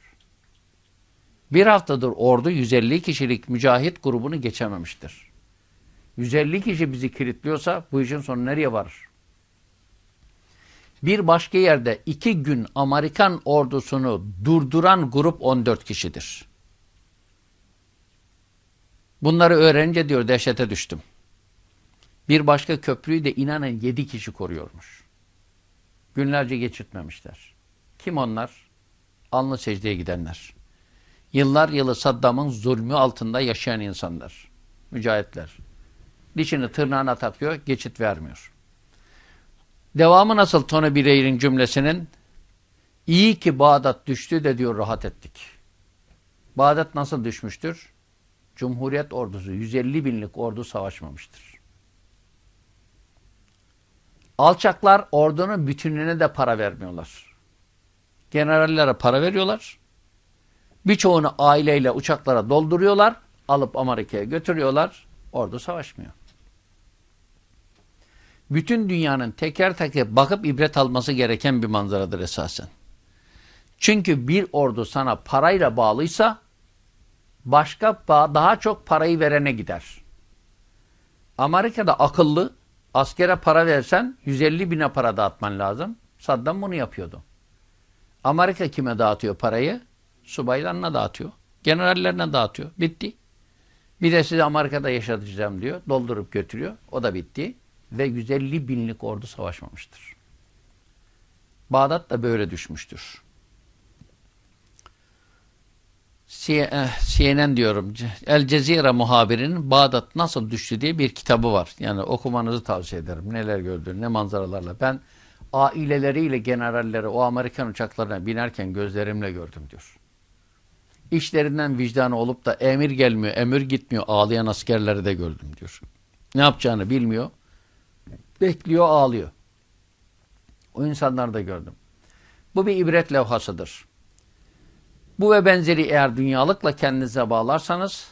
Bir haftadır ordu 150 kişilik mücahit grubunu geçememiştir. 150 kişi bizi kilitliyorsa bu işin sonu nereye varır? Bir başka yerde iki gün Amerikan ordusunu durduran grup 14 kişidir. Bunları öğrenince diyor dehşete düştüm. Bir başka köprüyü de inanın 7 kişi koruyormuş. Günlerce geçirtmemişler. Kim onlar? Alnı secdeye gidenler. Yıllar yılı Saddam'ın zulmü altında yaşayan insanlar. Mücahitler. Dişini tırnağına takıyor, geçit vermiyor. Devamı nasıl Tony Blair'in cümlesinin? İyi ki Bağdat düştü de diyor rahat ettik. Bağdat nasıl düşmüştür? Cumhuriyet ordusu 150 binlik ordu savaşmamıştır. Alçaklar ordunun bütünlüğüne de para vermiyorlar. Generallere para veriyorlar. Birçoğunu aileyle uçaklara dolduruyorlar. Alıp Amerika'ya götürüyorlar. Ordu savaşmıyor bütün dünyanın teker teker bakıp ibret alması gereken bir manzaradır esasen. Çünkü bir ordu sana parayla bağlıysa başka daha çok parayı verene gider. Amerika'da akıllı askere para versen 150 bine para dağıtman lazım. Saddam bunu yapıyordu. Amerika kime dağıtıyor parayı? Subaylarına dağıtıyor. Generallerine dağıtıyor. Bitti. Bir de sizi Amerika'da yaşatacağım diyor. Doldurup götürüyor. O da bitti. ve 150 binlik ordu savaşmamıştır. Bağdat da böyle düşmüştür. CNN eh, diyorum. El Cezire muhabirinin Bağdat nasıl düştü diye bir kitabı var. Yani okumanızı tavsiye ederim. Neler gördüğünü, ne manzaralarla. Ben aileleriyle generalleri o Amerikan uçaklarına binerken gözlerimle gördüm diyor. İşlerinden vicdanı olup da emir gelmiyor, emir gitmiyor. Ağlayan askerleri de gördüm diyor. Ne yapacağını bilmiyor. Bekliyor, ağlıyor. O insanları da gördüm. Bu bir ibret levhasıdır. Bu ve benzeri eğer dünyalıkla kendinize bağlarsanız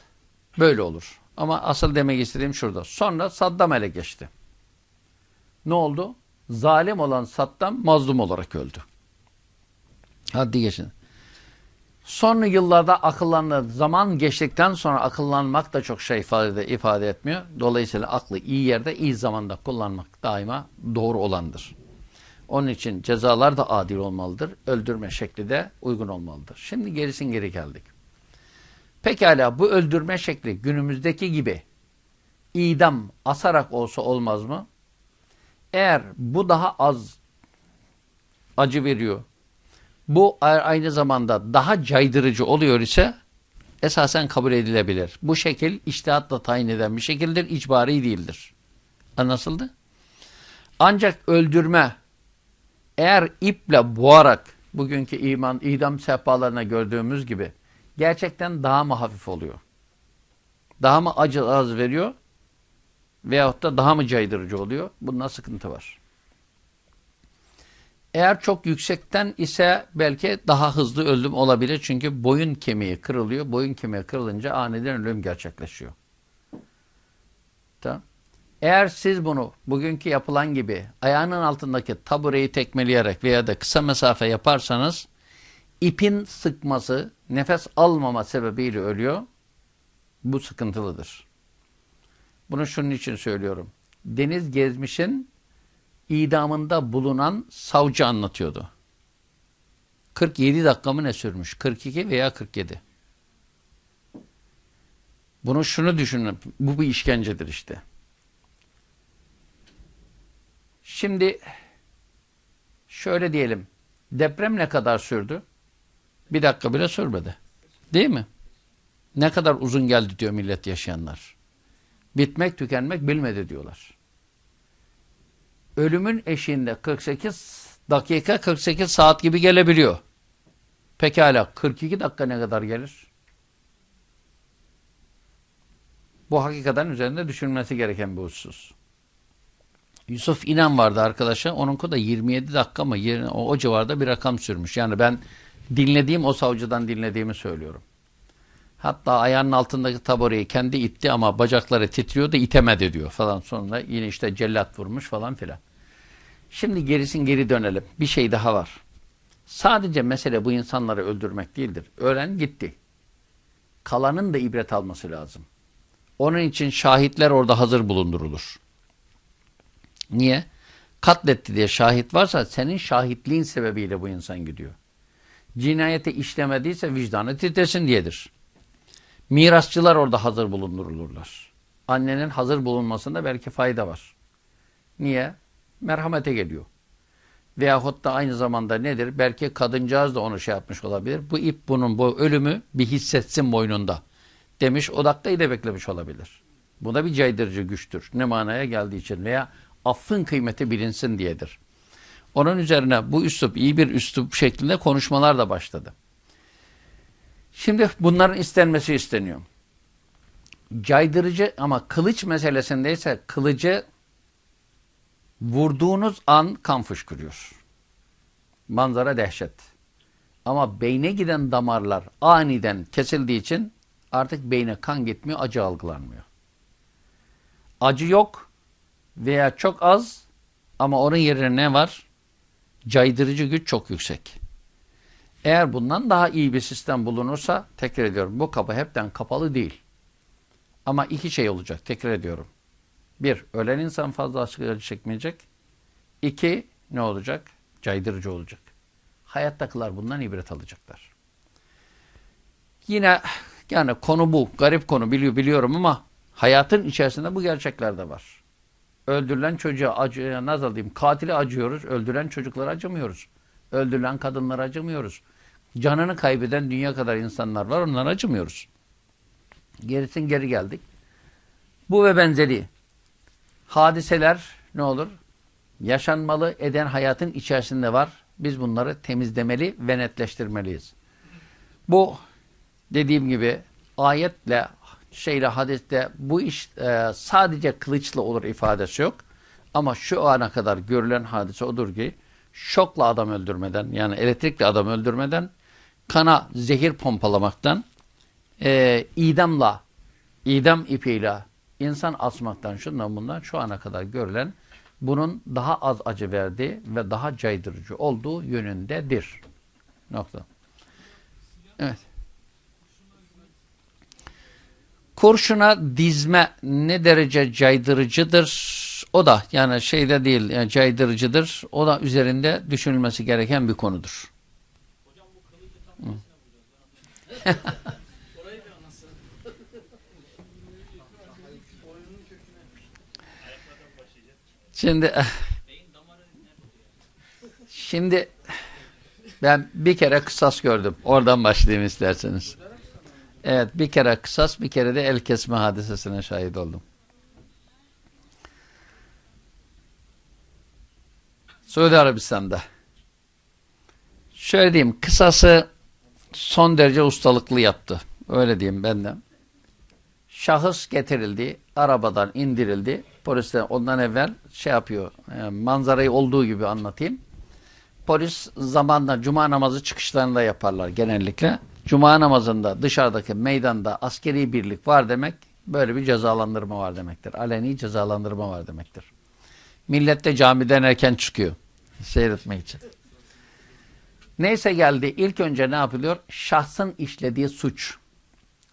böyle olur. Ama asıl demek istediğim şurada. Sonra Saddam ele geçti. Ne oldu? Zalim olan Saddam mazlum olarak öldü. Hadi geçin. Sonra yıllarda akıllandı. Zaman geçtikten sonra akıllanmak da çok şey ifade, ifade etmiyor. Dolayısıyla aklı iyi yerde, iyi zamanda kullanmak daima doğru olandır. Onun için cezalar da adil olmalıdır. Öldürme şekli de uygun olmalıdır. Şimdi gerisin geri geldik. Pekala bu öldürme şekli günümüzdeki gibi idam asarak olsa olmaz mı? Eğer bu daha az acı veriyor, bu aynı zamanda daha caydırıcı oluyor ise esasen kabul edilebilir. Bu şekil iştihatla tayin eden bir şekildir, icbari değildir. Anlaşıldı? Ancak öldürme eğer iple boğarak bugünkü iman idam sehpalarına gördüğümüz gibi gerçekten daha mı hafif oluyor? Daha mı acı az veriyor? Veyahut da daha mı caydırıcı oluyor? Bunda sıkıntı var. Eğer çok yüksekten ise belki daha hızlı ölüm olabilir. Çünkü boyun kemiği kırılıyor. Boyun kemiği kırılınca aniden ölüm gerçekleşiyor. Eğer siz bunu bugünkü yapılan gibi ayağının altındaki tabureyi tekmeleyerek veya da kısa mesafe yaparsanız ipin sıkması, nefes almama sebebiyle ölüyor. Bu sıkıntılıdır. Bunu şunun için söylüyorum. Deniz Gezmiş'in idamında bulunan savcı anlatıyordu. 47 dakika mı ne sürmüş? 42 veya 47. Bunu şunu düşünün. Bu bir işkencedir işte. Şimdi şöyle diyelim. Deprem ne kadar sürdü? Bir dakika bile sürmedi. Değil mi? Ne kadar uzun geldi diyor millet yaşayanlar. Bitmek tükenmek bilmedi diyorlar. Ölümün eşiğinde 48 dakika 48 saat gibi gelebiliyor. Pekala 42 dakika ne kadar gelir? Bu hakikaten üzerinde düşünülmesi gereken bir husus. Yusuf İnan vardı arkadaşa. Onunku da 27 dakika mı o, o civarda bir rakam sürmüş. Yani ben dinlediğim o savcıdan dinlediğimi söylüyorum. Hatta ayağının altındaki taboreyi kendi itti ama bacakları titriyordu itemedi diyor falan. Sonra yine işte cellat vurmuş falan filan. Şimdi gerisin geri dönelim. Bir şey daha var. Sadece mesele bu insanları öldürmek değildir. Ölen gitti. Kalanın da ibret alması lazım. Onun için şahitler orada hazır bulundurulur. Niye? Katletti diye şahit varsa senin şahitliğin sebebiyle bu insan gidiyor. Cinayeti işlemediyse vicdanı titresin diyedir. Mirasçılar orada hazır bulundurulurlar. Annenin hazır bulunmasında belki fayda var. Niye? Merhamete geliyor. Veyahut da aynı zamanda nedir? Belki kadıncağız da onu şey yapmış olabilir. Bu ip bunun bu ölümü bir hissetsin boynunda. Demiş odaktayı da beklemiş olabilir. Bu da bir caydırıcı güçtür. Ne manaya geldiği için veya affın kıymeti bilinsin diyedir. Onun üzerine bu üslup iyi bir üslup şeklinde konuşmalar da başladı. Şimdi bunların istenmesi isteniyor. Caydırıcı ama kılıç meselesindeyse kılıcı vurduğunuz an kan fışkırıyor. Manzara dehşet. Ama beyne giden damarlar aniden kesildiği için artık beyne kan gitmiyor, acı algılanmıyor. Acı yok veya çok az ama onun yerine ne var? Caydırıcı güç çok yüksek. Eğer bundan daha iyi bir sistem bulunursa tekrar ediyorum bu kapı hepten kapalı değil. Ama iki şey olacak tekrar ediyorum. Bir, ölen insan fazla acı çekmeyecek. İki, ne olacak? Caydırıcı olacak. Hayattakiler bundan ibret alacaklar. Yine yani konu bu. Garip konu biliyor, biliyorum ama hayatın içerisinde bu gerçekler de var. Öldürülen çocuğa acı, nasıl diyeyim, katili acıyoruz, öldüren çocuklara acımıyoruz. Öldürülen kadınlara acımıyoruz. Canını kaybeden dünya kadar insanlar var, onlara acımıyoruz. Gerisin geri geldik. Bu ve benzeri hadiseler ne olur? Yaşanmalı, eden hayatın içerisinde var. Biz bunları temizlemeli ve netleştirmeliyiz. Bu dediğim gibi ayetle, şeyle, hadiste bu iş e, sadece kılıçla olur ifadesi yok. Ama şu ana kadar görülen hadise odur ki şokla adam öldürmeden yani elektrikle adam öldürmeden kana zehir pompalamaktan e, idamla idam ipiyle insan asmaktan şundan bundan şu ana kadar görülen bunun daha az acı verdiği ve daha caydırıcı olduğu yönündedir. Nokta. Evet. Kurşuna dizme ne derece caydırıcıdır? O da yani şeyde değil yani caydırıcıdır. O da üzerinde düşünülmesi gereken bir konudur. Şimdi şimdi ben bir kere kısas gördüm. Oradan başlayayım isterseniz. Evet bir kere kısas bir kere de el kesme hadisesine şahit oldum. Suudi Arabistan'da. Şöyle diyeyim kısası son derece ustalıklı yaptı. Öyle diyeyim ben de. Şahıs getirildi, arabadan indirildi. Polis de ondan evvel şey yapıyor, e, manzarayı olduğu gibi anlatayım. Polis zamanla cuma namazı çıkışlarında yaparlar genellikle. Cuma namazında dışarıdaki meydanda askeri birlik var demek, böyle bir cezalandırma var demektir. Aleni cezalandırma var demektir. Millet de camiden erken çıkıyor seyretmek için. Neyse geldi. İlk önce ne yapılıyor? Şahsın işlediği suç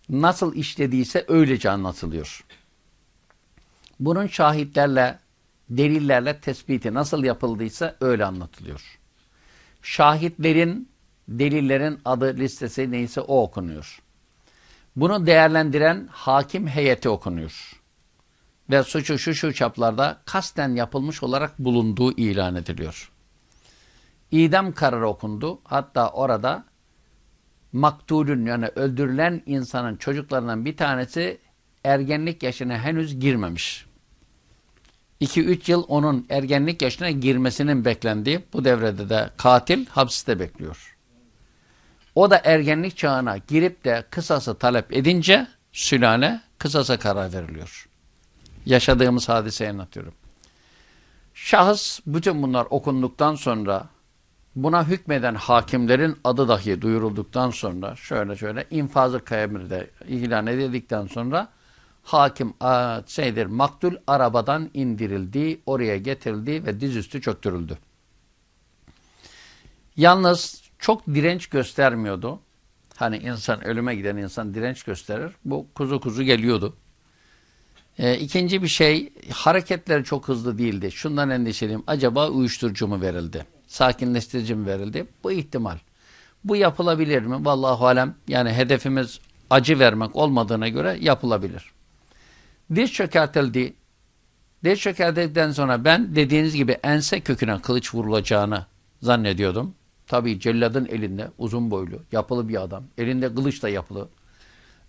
nasıl işlediyse öylece anlatılıyor. Bunun şahitlerle, delillerle tespiti nasıl yapıldıysa öyle anlatılıyor. Şahitlerin, delillerin adı listesi neyse o okunuyor. Bunu değerlendiren hakim heyeti okunuyor. Ve suçu şu şu çaplarda kasten yapılmış olarak bulunduğu ilan ediliyor. İdam kararı okundu. Hatta orada maktulün yani öldürülen insanın çocuklarından bir tanesi ergenlik yaşına henüz girmemiş. 2-3 yıl onun ergenlik yaşına girmesinin beklendiği bu devrede de katil hapiste bekliyor. O da ergenlik çağına girip de kısası talep edince sülale kısasa karar veriliyor. Yaşadığımız hadiseyi anlatıyorum. Şahıs bütün bunlar okunduktan sonra buna hükmeden hakimlerin adı dahi duyurulduktan sonra şöyle şöyle infazı kayeminde ilan edildikten sonra hakim şeydir maktul arabadan indirildi, oraya getirildi ve dizüstü çöktürüldü. Yalnız çok direnç göstermiyordu. Hani insan ölüme giden insan direnç gösterir. Bu kuzu kuzu geliyordu. E, ikinci bir şey hareketleri çok hızlı değildi. Şundan endişeliyim. Acaba uyuşturucu mu verildi? Sakinleştirici mi verildi? Bu ihtimal. Bu yapılabilir mi? Vallahu alem yani hedefimiz acı vermek olmadığına göre yapılabilir. Diş çökertildi. Diş çökertildikten sonra ben dediğiniz gibi ense köküne kılıç vurulacağını zannediyordum. Tabii celladın elinde uzun boylu yapılı bir adam. Elinde kılıç da yapılı.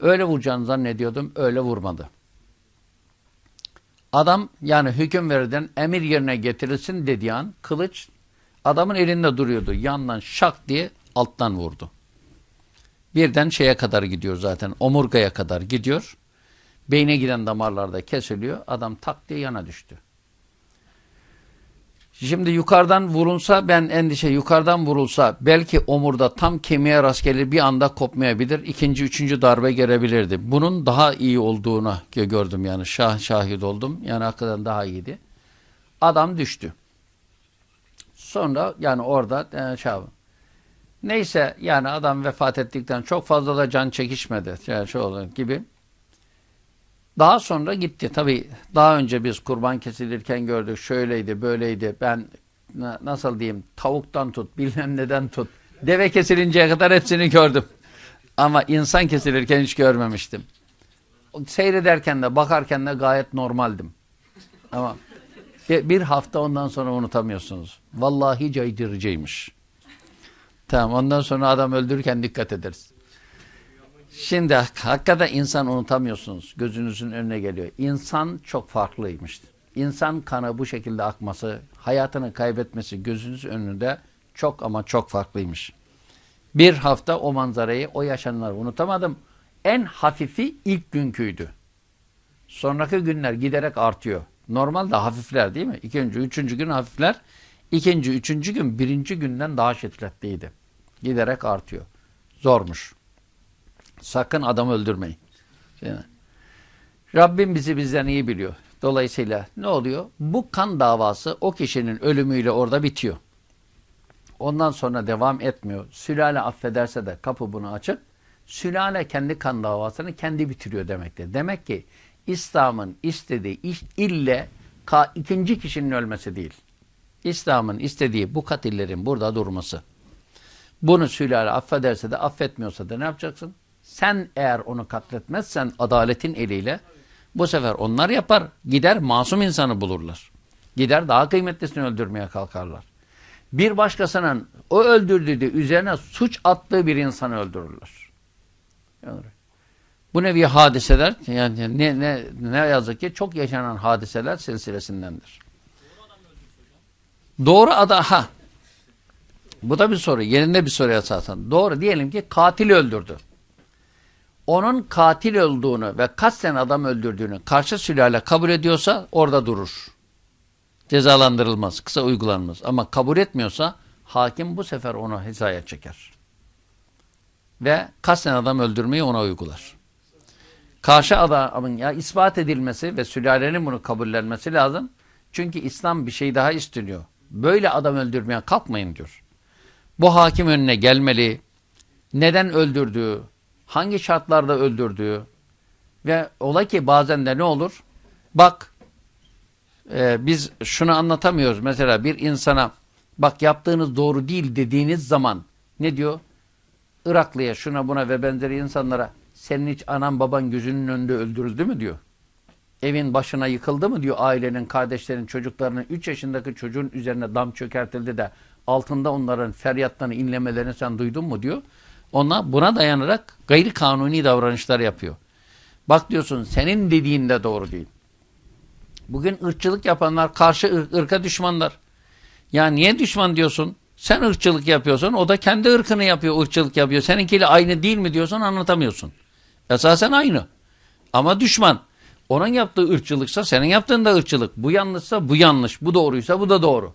Öyle vuracağını zannediyordum. Öyle vurmadı. Adam yani hüküm verilen emir yerine getirilsin dediği an kılıç adamın elinde duruyordu. Yandan şak diye alttan vurdu. Birden şeye kadar gidiyor zaten. Omurgaya kadar gidiyor. Beyne giden damarlarda kesiliyor. Adam tak diye yana düştü. Şimdi yukarıdan vurulsa ben endişe yukarıdan vurulsa belki omurda tam kemiğe rast gelir bir anda kopmayabilir. ikinci üçüncü darbe gelebilirdi. Bunun daha iyi olduğuna gördüm yani şah, şahit oldum. Yani hakikaten daha iyiydi. Adam düştü. Sonra yani orada e, şey Neyse yani adam vefat ettikten çok fazla da can çekişmedi. Yani şey gibi. Daha sonra gitti. Tabii daha önce biz kurban kesilirken gördük. Şöyleydi, böyleydi. Ben nasıl diyeyim tavuktan tut, [LAUGHS] bilmem neden tut. Deve kesilinceye kadar hepsini gördüm. Ama insan kesilirken hiç görmemiştim. Seyrederken de bakarken de gayet normaldim. Ama Bir hafta ondan sonra unutamıyorsunuz. Vallahi caydırıcıymış. Tamam ondan sonra adam öldürürken dikkat ederiz. Şimdi hakikaten insan unutamıyorsunuz. Gözünüzün önüne geliyor. İnsan çok farklıymış. İnsan kanı bu şekilde akması, hayatını kaybetmesi gözünüz önünde çok ama çok farklıymış. Bir hafta o manzarayı, o yaşananları unutamadım. En hafifi ilk günküydü. Sonraki günler giderek artıyor. Normalde hafifler değil mi? İkinci, üçüncü gün hafifler. İkinci, üçüncü gün birinci günden daha şiddetliydi. Giderek artıyor. Zormuş. Sakın adam öldürmeyin. Rabbim bizi bizden iyi biliyor. Dolayısıyla ne oluyor? Bu kan davası o kişinin ölümüyle orada bitiyor. Ondan sonra devam etmiyor. Sülale affederse de kapı bunu açık. Sülale kendi kan davasını kendi bitiriyor demektir. Demek ki İslam'ın istediği iş ille ikinci kişinin ölmesi değil. İslam'ın istediği bu katillerin burada durması. Bunu sülale affederse de affetmiyorsa da ne yapacaksın? Sen eğer onu katletmezsen adaletin eliyle bu sefer onlar yapar. Gider masum insanı bulurlar. Gider daha kıymetlisini öldürmeye kalkarlar. Bir başkasının o öldürdüğü üzerine suç attığı bir insanı öldürürler. Bu nevi hadiseler yani ne, ne, ne yazık ki çok yaşanan hadiseler silsilesindendir. Doğru ada ha. Bu da bir soru. Yerinde bir soru esasen. Doğru diyelim ki katil öldürdü. Onun katil olduğunu ve kaç sene adam öldürdüğünü karşı sülale kabul ediyorsa orada durur. Cezalandırılmaz, kısa uygulanmaz. Ama kabul etmiyorsa hakim bu sefer onu hizaya çeker. Ve kaç sene adam öldürmeyi ona uygular. Karşı adamın ya ispat edilmesi ve sülalenin bunu kabullenmesi lazım. Çünkü İslam bir şey daha istiyor. Böyle adam öldürmeye kalkmayın diyor. Bu hakim önüne gelmeli. Neden öldürdüğü, hangi şartlarda öldürdüğü ve ola ki bazen de ne olur? Bak e, biz şunu anlatamıyoruz. Mesela bir insana bak yaptığınız doğru değil dediğiniz zaman ne diyor? Iraklıya şuna buna ve benzeri insanlara senin hiç anan baban gözünün önünde öldürüldü mü diyor. Evin başına yıkıldı mı diyor ailenin, kardeşlerin, çocuklarının 3 yaşındaki çocuğun üzerine dam çökertildi de altında onların feryatlarını, inlemelerini sen duydun mu diyor. Ona buna dayanarak gayri kanuni davranışlar yapıyor. Bak diyorsun senin dediğin de doğru değil. Bugün ırkçılık yapanlar karşı ırka düşmanlar. Ya niye düşman diyorsun? Sen ırkçılık yapıyorsun. O da kendi ırkını yapıyor, ırkçılık yapıyor. Seninkiyle aynı değil mi diyorsun anlatamıyorsun. Esasen aynı. Ama düşman. Onun yaptığı ırkçılıksa senin yaptığın da ırkçılık. Bu yanlışsa bu yanlış. Bu doğruysa bu da doğru.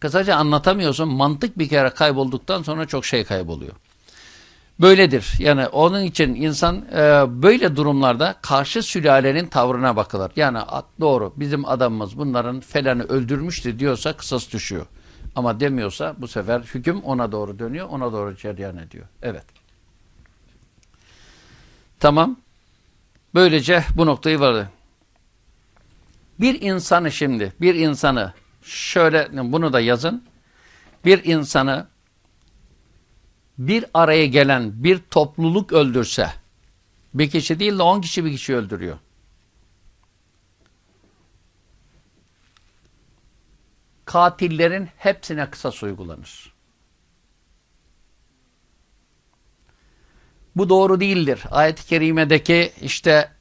Kısaca anlatamıyorsun. Mantık bir kere kaybolduktan sonra çok şey kayboluyor. Böyledir. Yani onun için insan e, böyle durumlarda karşı sülalenin tavrına bakılır. Yani doğru bizim adamımız bunların felanı öldürmüştü diyorsa kısas düşüyor. Ama demiyorsa bu sefer hüküm ona doğru dönüyor, ona doğru cereyan ediyor. Evet. Tamam. Böylece bu noktayı vardı. Bir insanı şimdi, bir insanı şöyle bunu da yazın. Bir insanı bir araya gelen bir topluluk öldürse, bir kişi değil de on kişi bir kişi öldürüyor. Katillerin hepsine kısas uygulanır. Bu doğru değildir. Ayet-i kerimedeki işte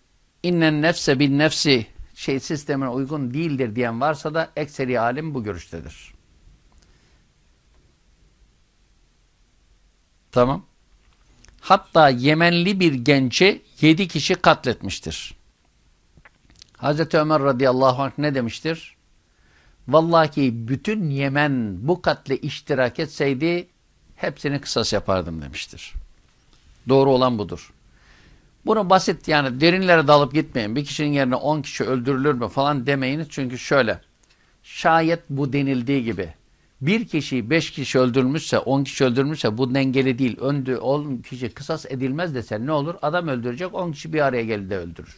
innen nefse bin nefsi şey sistemine uygun değildir diyen varsa da ekseri alim bu görüştedir. Tamam. Hatta Yemenli bir genci yedi kişi katletmiştir. Hazreti Ömer radıyallahu anh ne demiştir? Vallahi bütün Yemen bu katle iştirak etseydi hepsini kısas yapardım demiştir. Doğru olan budur. Bunu basit yani derinlere dalıp gitmeyin. Bir kişinin yerine on kişi öldürülür mü falan demeyiniz. Çünkü şöyle şayet bu denildiği gibi bir kişi beş kişi öldürmüşse on kişi öldürmüşse bu dengeli değil. Öndü on kişi kısas edilmez desen ne olur? Adam öldürecek on kişi bir araya geldi de öldürür.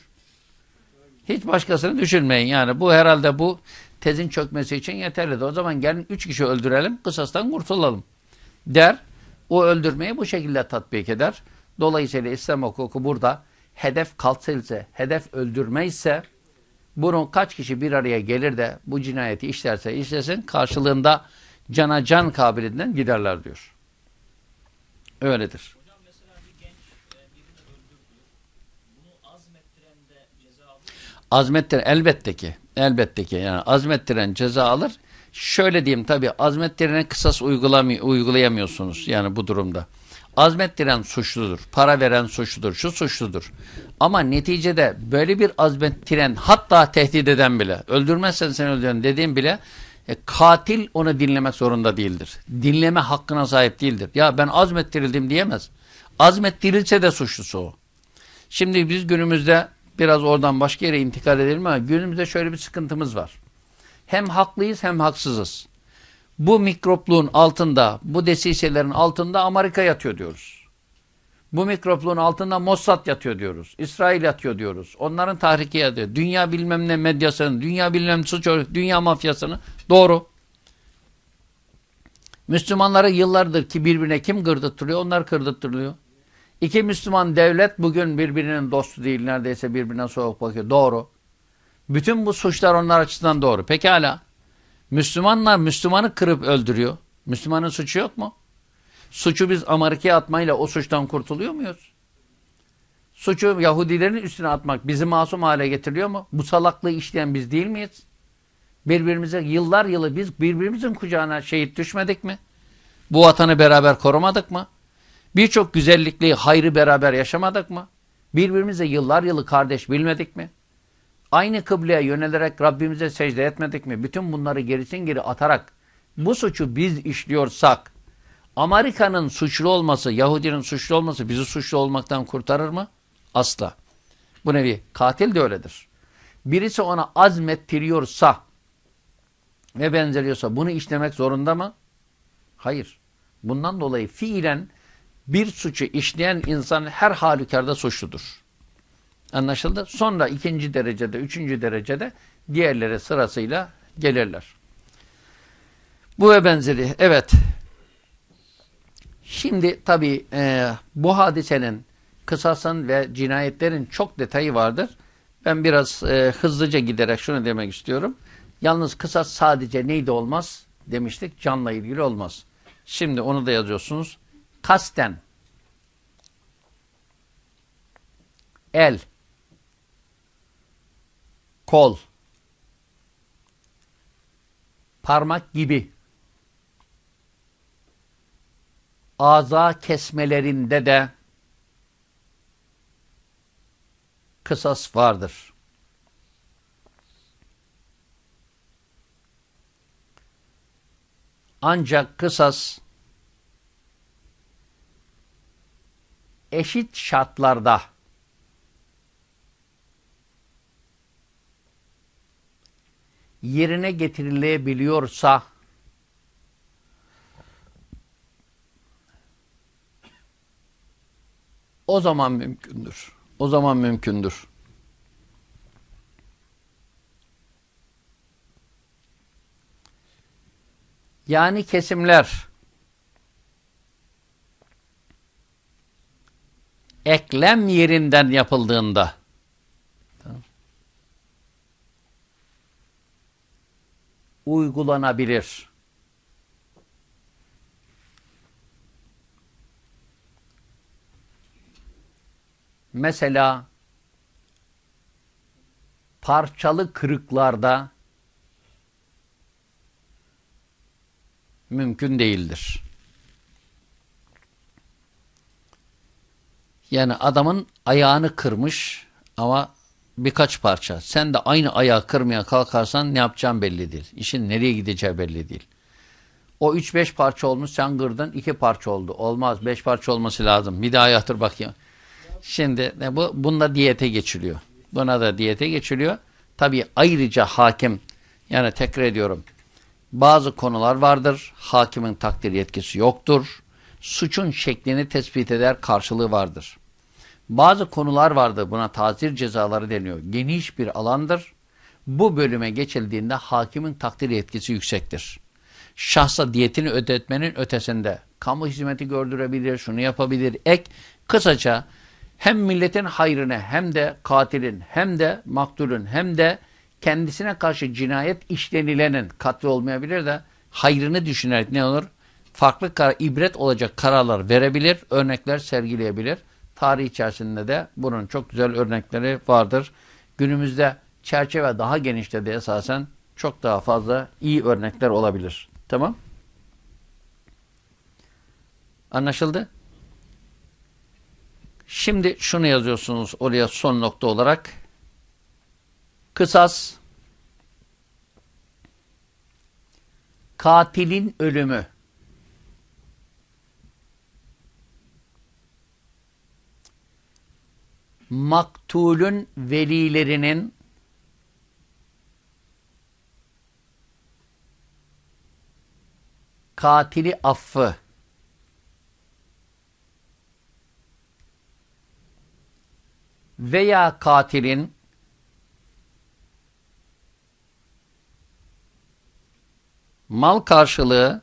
Hiç başkasını düşünmeyin yani bu herhalde bu tezin çökmesi için yeterli. O zaman gelin üç kişi öldürelim kısastan kurtulalım der. O öldürmeyi bu şekilde tatbik eder. Dolayısıyla İslam hukuku burada hedef kalsılsa, hedef öldürme ise Bunun kaç kişi bir araya gelir de bu cinayeti işlerse işlesin karşılığında cana can kabiliğinden giderler diyor. Öyledir. Hocam mesela bir genç e, birini öldürdü. Bunu azmettiren de ceza alır mı? Azmettiren elbette ki. Elbette ki. Yani azmettiren ceza alır. Şöyle diyeyim tabi azmettirene kısas uygulayamıyorsunuz yani bu durumda. Azmettiren suçludur. Para veren suçludur. Şu suçludur. Ama neticede böyle bir azmettiren hatta tehdit eden bile öldürmezsen sen öldüren dediğim bile e, katil onu dinlemek zorunda değildir. Dinleme hakkına sahip değildir. Ya ben azmettirildim diyemez. Azmettirilse de suçlusu o. Şimdi biz günümüzde biraz oradan başka yere intikal edelim ama günümüzde şöyle bir sıkıntımız var. Hem haklıyız hem haksızız. Bu mikropluğun altında, bu desiselerin altında Amerika yatıyor diyoruz. Bu mikropluğun altında Mossad yatıyor diyoruz. İsrail yatıyor diyoruz. Onların tahriki yatıyor. Dünya bilmem ne medyasının, dünya bilmem suç, dünya mafyasını. Doğru. Müslümanları yıllardır ki birbirine kim gırdıttırıyor? Onlar kırdırtırılıyor. İki Müslüman devlet bugün birbirinin dostu değil. Neredeyse birbirine soğuk bakıyor. Doğru. Bütün bu suçlar onlar açısından doğru. Pekala. Müslümanlar Müslümanı kırıp öldürüyor. Müslümanın suçu yok mu? Suçu biz Amerika'ya atmayla o suçtan kurtuluyor muyuz? Suçu Yahudilerin üstüne atmak bizi masum hale getiriyor mu? Bu salaklığı işleyen biz değil miyiz? Birbirimize yıllar yılı biz birbirimizin kucağına şehit düşmedik mi? Bu vatanı beraber korumadık mı? Birçok güzellikli hayrı beraber yaşamadık mı? Birbirimize yıllar yılı kardeş bilmedik mi? Aynı kıbleye yönelerek Rabbimize secde etmedik mi? Bütün bunları gerisin geri atarak bu suçu biz işliyorsak Amerika'nın suçlu olması, Yahudinin suçlu olması bizi suçlu olmaktan kurtarır mı? Asla. Bu nevi katil de öyledir. Birisi ona azmettiriyorsa ve benzeriyorsa bunu işlemek zorunda mı? Hayır. Bundan dolayı fiilen bir suçu işleyen insan her halükarda suçludur. Anlaşıldı? Sonra ikinci derecede, üçüncü derecede diğerleri sırasıyla gelirler. Bu ve benzeri. Evet. Şimdi tabii e, bu hadisenin kısasın ve cinayetlerin çok detayı vardır. Ben biraz e, hızlıca giderek şunu demek istiyorum. Yalnız kısas sadece neydi olmaz demiştik. Canla ilgili olmaz. Şimdi onu da yazıyorsunuz. Kasten el kol, parmak gibi aza kesmelerinde de kısas vardır. Ancak kısas eşit şartlarda yerine getirilebiliyorsa o zaman mümkündür. O zaman mümkündür. Yani kesimler eklem yerinden yapıldığında uygulanabilir. Mesela parçalı kırıklarda mümkün değildir. Yani adamın ayağını kırmış ama birkaç parça. Sen de aynı ayağı kırmaya kalkarsan ne yapacağın belli değil. İşin nereye gideceği belli değil. O 3-5 parça olmuş sen kırdın 2 parça oldu. Olmaz 5 parça olması lazım. Bir daha yatır bakayım. Şimdi bu bunda diyete geçiliyor. Buna da diyete geçiliyor. Tabii ayrıca hakim yani tekrar ediyorum. Bazı konular vardır. Hakimin takdir yetkisi yoktur. Suçun şeklini tespit eder karşılığı vardır. Bazı konular vardı buna tazir cezaları deniyor. Geniş bir alandır. Bu bölüme geçildiğinde hakimin takdir yetkisi yüksektir. Şahsa diyetini ödetmenin ötesinde kamu hizmeti gördürebilir, şunu yapabilir. Ek kısaca hem milletin hayrına hem de katilin hem de maktulün hem de kendisine karşı cinayet işlenilenin katli olmayabilir de hayrını düşünerek ne olur? Farklı karar, ibret olacak kararlar verebilir, örnekler sergileyebilir. Tarih içerisinde de bunun çok güzel örnekleri vardır. Günümüzde çerçeve daha genişte de esasen çok daha fazla iyi örnekler olabilir. Tamam? Anlaşıldı? Şimdi şunu yazıyorsunuz oraya son nokta olarak. Kısas. Katilin ölümü. Maktulün velilerinin katili affı veya katilin mal karşılığı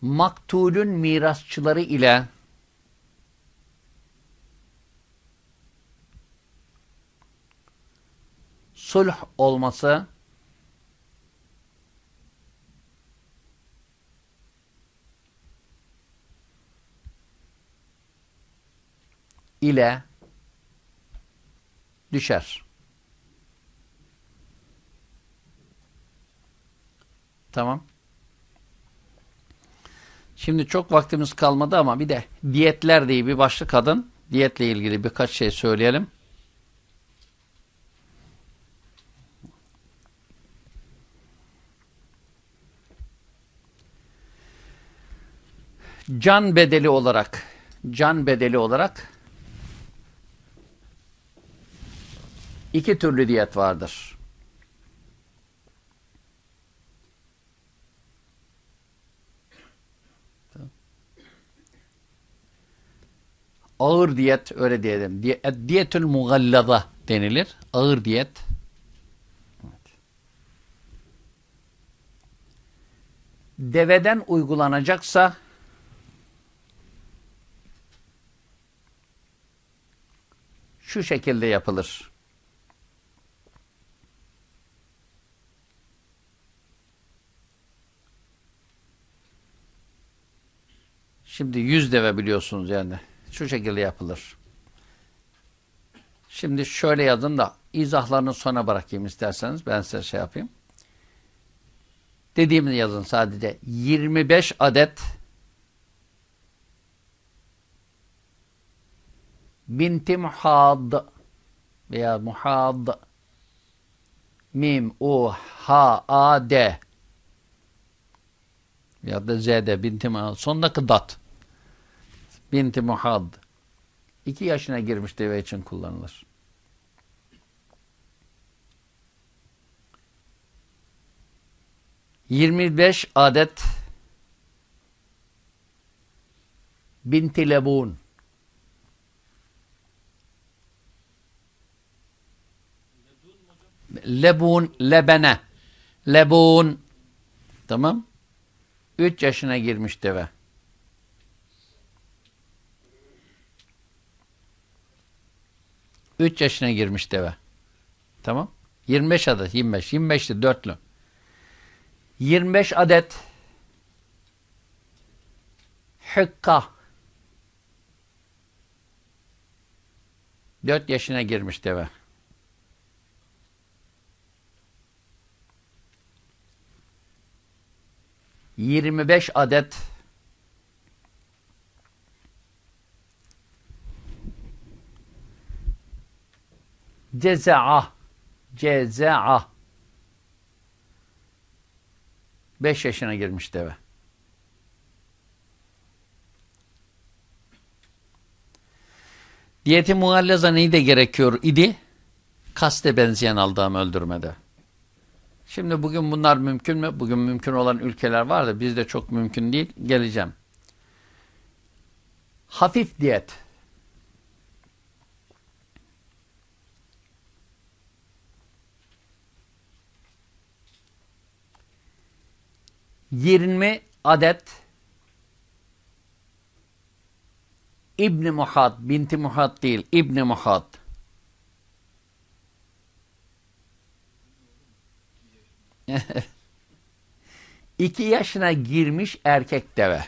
maktulün mirasçıları ile sulh olması ile düşer. Tamam. Şimdi çok vaktimiz kalmadı ama bir de diyetler diye bir başlık kadın. Diyetle ilgili birkaç şey söyleyelim. Can bedeli olarak can bedeli olarak iki türlü diyet vardır. Ağır diyet öyle diyelim. Diyetül mugallaza denilir. Ağır diyet. Deveden uygulanacaksa şu şekilde yapılır. Şimdi yüz deve biliyorsunuz yani. Şu şekilde yapılır. Şimdi şöyle yazın da izahlarını sona bırakayım isterseniz. Ben size şey yapayım. Dediğimi yazın sadece. 25 adet binti muhad veya muhad mim u ha a d ya da z'de binti muhad sondaki dat binti muhad. İki yaşına girmiş deve için kullanılır. Yirmi beş adet binti lebun. Lebun lebene. Lebun. Tamam. 3 yaşına girmiş deve. Üç yaşına girmiş deve. Tamam. 25 adet. 25. 25'ti dörtlü. 25 adet hükka 4 yaşına girmiş deve. Yirmi beş adet ceza'a ceza'a beş yaşına girmiş deve. Diyeti muhallaza neyi de gerekiyor idi? Kaste benzeyen aldığım öldürmede. Şimdi bugün bunlar mümkün mü? Bugün mümkün olan ülkeler var da bizde çok mümkün değil. Geleceğim. Hafif diyet. Yirmi adet İbni Muhat, binti Muhat değil, İbni Muhat. [LAUGHS] İki yaşına girmiş erkek deve.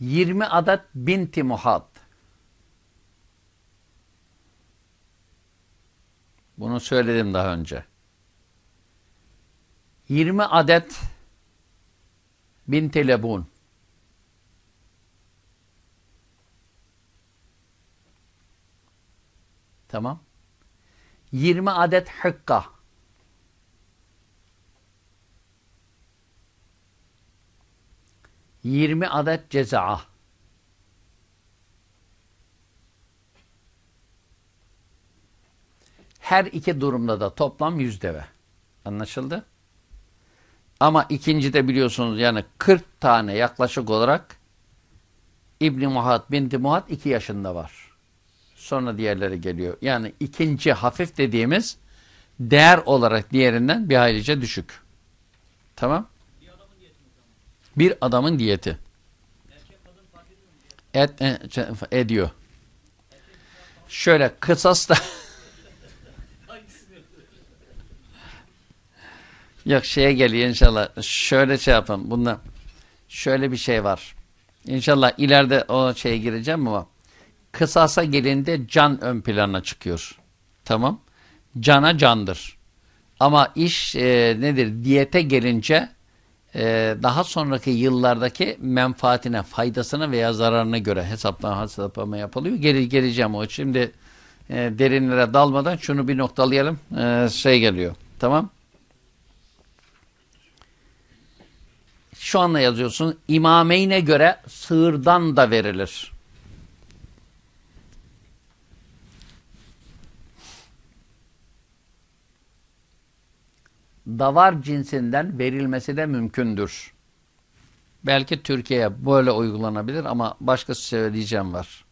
Yirmi adet binti Muhat. Bunu söyledim daha önce. 20 adet binti lebun. Tamam. 20 adet hıkka. Yirmi adet ceza. Her iki durumda da toplam yüz deve. Anlaşıldı? Ama ikincide biliyorsunuz yani 40 tane yaklaşık olarak İbni Muhat binti Muhat 2 yaşında var. Sonra diğerleri geliyor. Yani ikinci hafif dediğimiz değer olarak diğerinden bir haylice düşük. Tamam? Bir adamın diyeti. Et, e, ediyor. Şöyle kısas da [LAUGHS] Yok şeye geliyor inşallah. Şöyle şey yapın. Bunda şöyle bir şey var. İnşallah ileride o şeye gireceğim ama kısasa gelinde can ön plana çıkıyor. Tamam. Cana candır. Ama iş e, nedir? Diyete gelince e, daha sonraki yıllardaki menfaatine, faydasına veya zararına göre hesaplama, hesaplama yapılıyor. Geri geleceğim o. Şimdi e, derinlere dalmadan şunu bir noktalayalım. E, şey geliyor. Tamam. Şu anda yazıyorsun. İmameyne göre sığırdan da verilir. Davar cinsinden verilmesi de mümkündür. Belki Türkiye'ye böyle uygulanabilir ama başka söyleyeceğim var.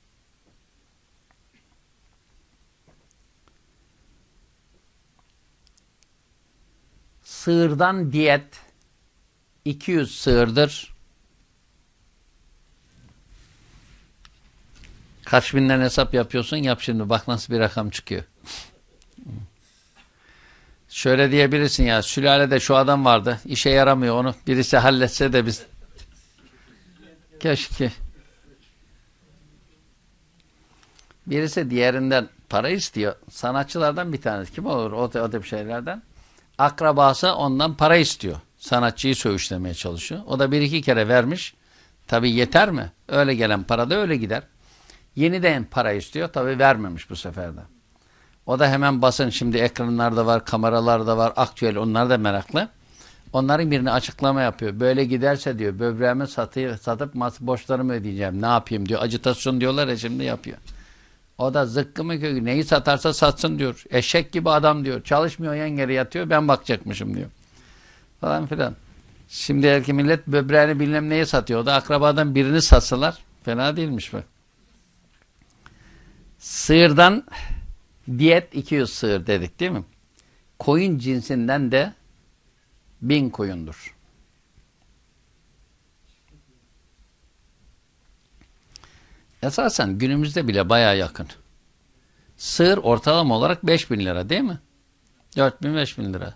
Sığırdan diyet 200 sığırdır. Kaç binden hesap yapıyorsun? Yap şimdi. Bak nasıl bir rakam çıkıyor. Şöyle diyebilirsin ya. Sülalede şu adam vardı. İşe yaramıyor onu. Birisi halletse de biz. Keşke. Birisi diğerinden para istiyor. Sanatçılardan bir tanesi. Kim olur o, o tip şeylerden? Akrabası ondan para istiyor sanatçıyı söğüşlemeye çalışıyor. O da bir iki kere vermiş. Tabi yeter mi? Öyle gelen para da öyle gider. Yeniden para istiyor. Tabi vermemiş bu sefer de. O da hemen basın. Şimdi ekranlarda var, kameralarda var, aktüel. Onlar da meraklı. Onların birini açıklama yapıyor. Böyle giderse diyor böbreğimi satı, satıp borçlarımı ödeyeceğim. Ne yapayım diyor. Acitasyon diyorlar ya şimdi yapıyor. O da zıkkımı kökü neyi satarsa satsın diyor. Eşek gibi adam diyor. Çalışmıyor yengeri yatıyor ben bakacakmışım diyor falan filan. Şimdi erki millet böbreğini bilmem neye satıyor. O da akrabadan birini satsalar fena değilmiş bak. Sığırdan diyet 200 sığır dedik değil mi? Koyun cinsinden de bin koyundur. Esasen günümüzde bile baya yakın. Sığır ortalama olarak 5 bin lira değil mi? 4 bin 5 bin lira.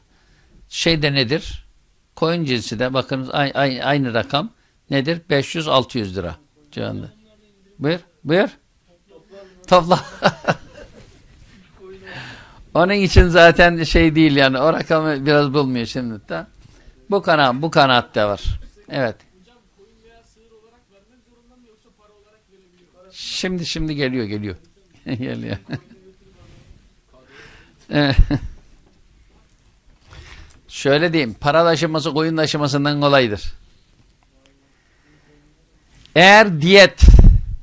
Şey de nedir? Koyun cinsi de bakınız aynı, aynı rakam nedir? 500-600 lira civarında. Buyur, buyur. Topla. [LAUGHS] Onun için zaten şey değil yani o rakamı biraz bulmuyor şimdi de. Bu kanat bu kanatta var. Evet. Şimdi şimdi geliyor geliyor. [LAUGHS] geliyor. [LAUGHS] Şöyle diyeyim, para taşıması koyun taşımasından kolaydır. Eğer diyet,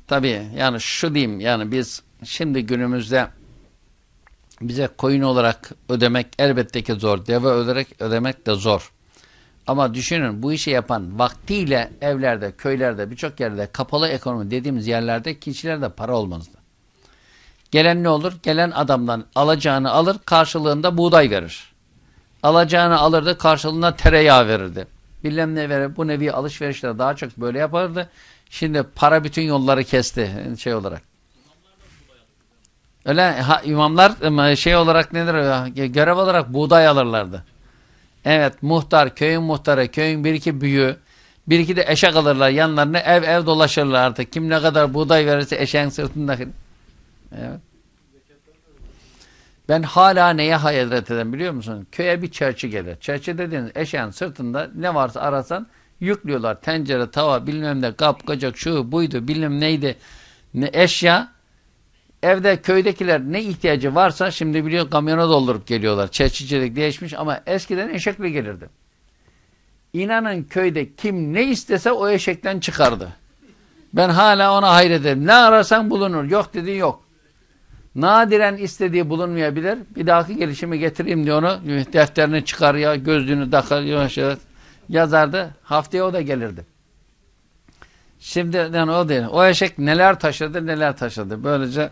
tabii yani şu diyeyim, yani biz şimdi günümüzde bize koyun olarak ödemek elbette ki zor, deve öderek ödemek de zor. Ama düşünün bu işi yapan vaktiyle evlerde, köylerde, birçok yerde kapalı ekonomi dediğimiz yerlerde kişilerde para olmazdı. Gelen ne olur? Gelen adamdan alacağını alır, karşılığında buğday verir. Alacağını alırdı, karşılığında tereyağı verirdi. Bilmem ne verir. Bu nevi alışverişler daha çok böyle yapardı. Şimdi para bütün yolları kesti şey olarak. Öyle ha, imamlar şey olarak nedir? Görev olarak buğday alırlardı. Evet muhtar, köyün muhtarı, köyün bir iki büyüğü, bir iki de eşek alırlar yanlarına ev ev dolaşırlardı. Kim ne kadar buğday verirse eşeğin sırtında. Evet. Ben hala neye hayret eden biliyor musun? Köye bir çerçi gelir. Çerçi dediğiniz eşeğin sırtında ne varsa arasan yüklüyorlar. Tencere, tava, bilmem ne, kap, kacak, şu, buydu, bilmem neydi. Ne eşya. Evde köydekiler ne ihtiyacı varsa şimdi biliyor kamyona doldurup geliyorlar. Çerçicilik değişmiş ama eskiden eşekle gelirdi. İnanın köyde kim ne istese o eşekten çıkardı. Ben hala ona hayrederim. Ne ararsan bulunur. Yok dedi yok. Nadiren istediği bulunmayabilir. Bir dahaki gelişimi getireyim diye onu defterini çıkarıyor, gözlüğünü yavaş yazardı. Haftaya o da gelirdi. Şimdi yani o değil. O eşek neler taşıdı neler taşıdı. Böylece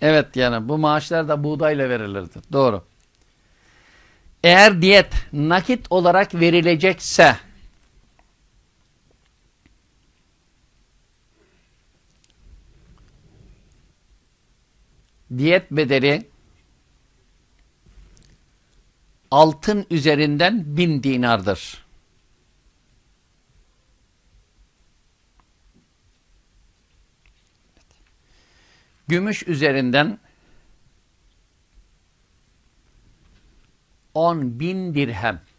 evet yani bu maaşlar da buğdayla verilirdi. Doğru. Eğer diyet nakit olarak verilecekse diyet bedeli altın üzerinden bin dinardır. Gümüş üzerinden on bin dirhem.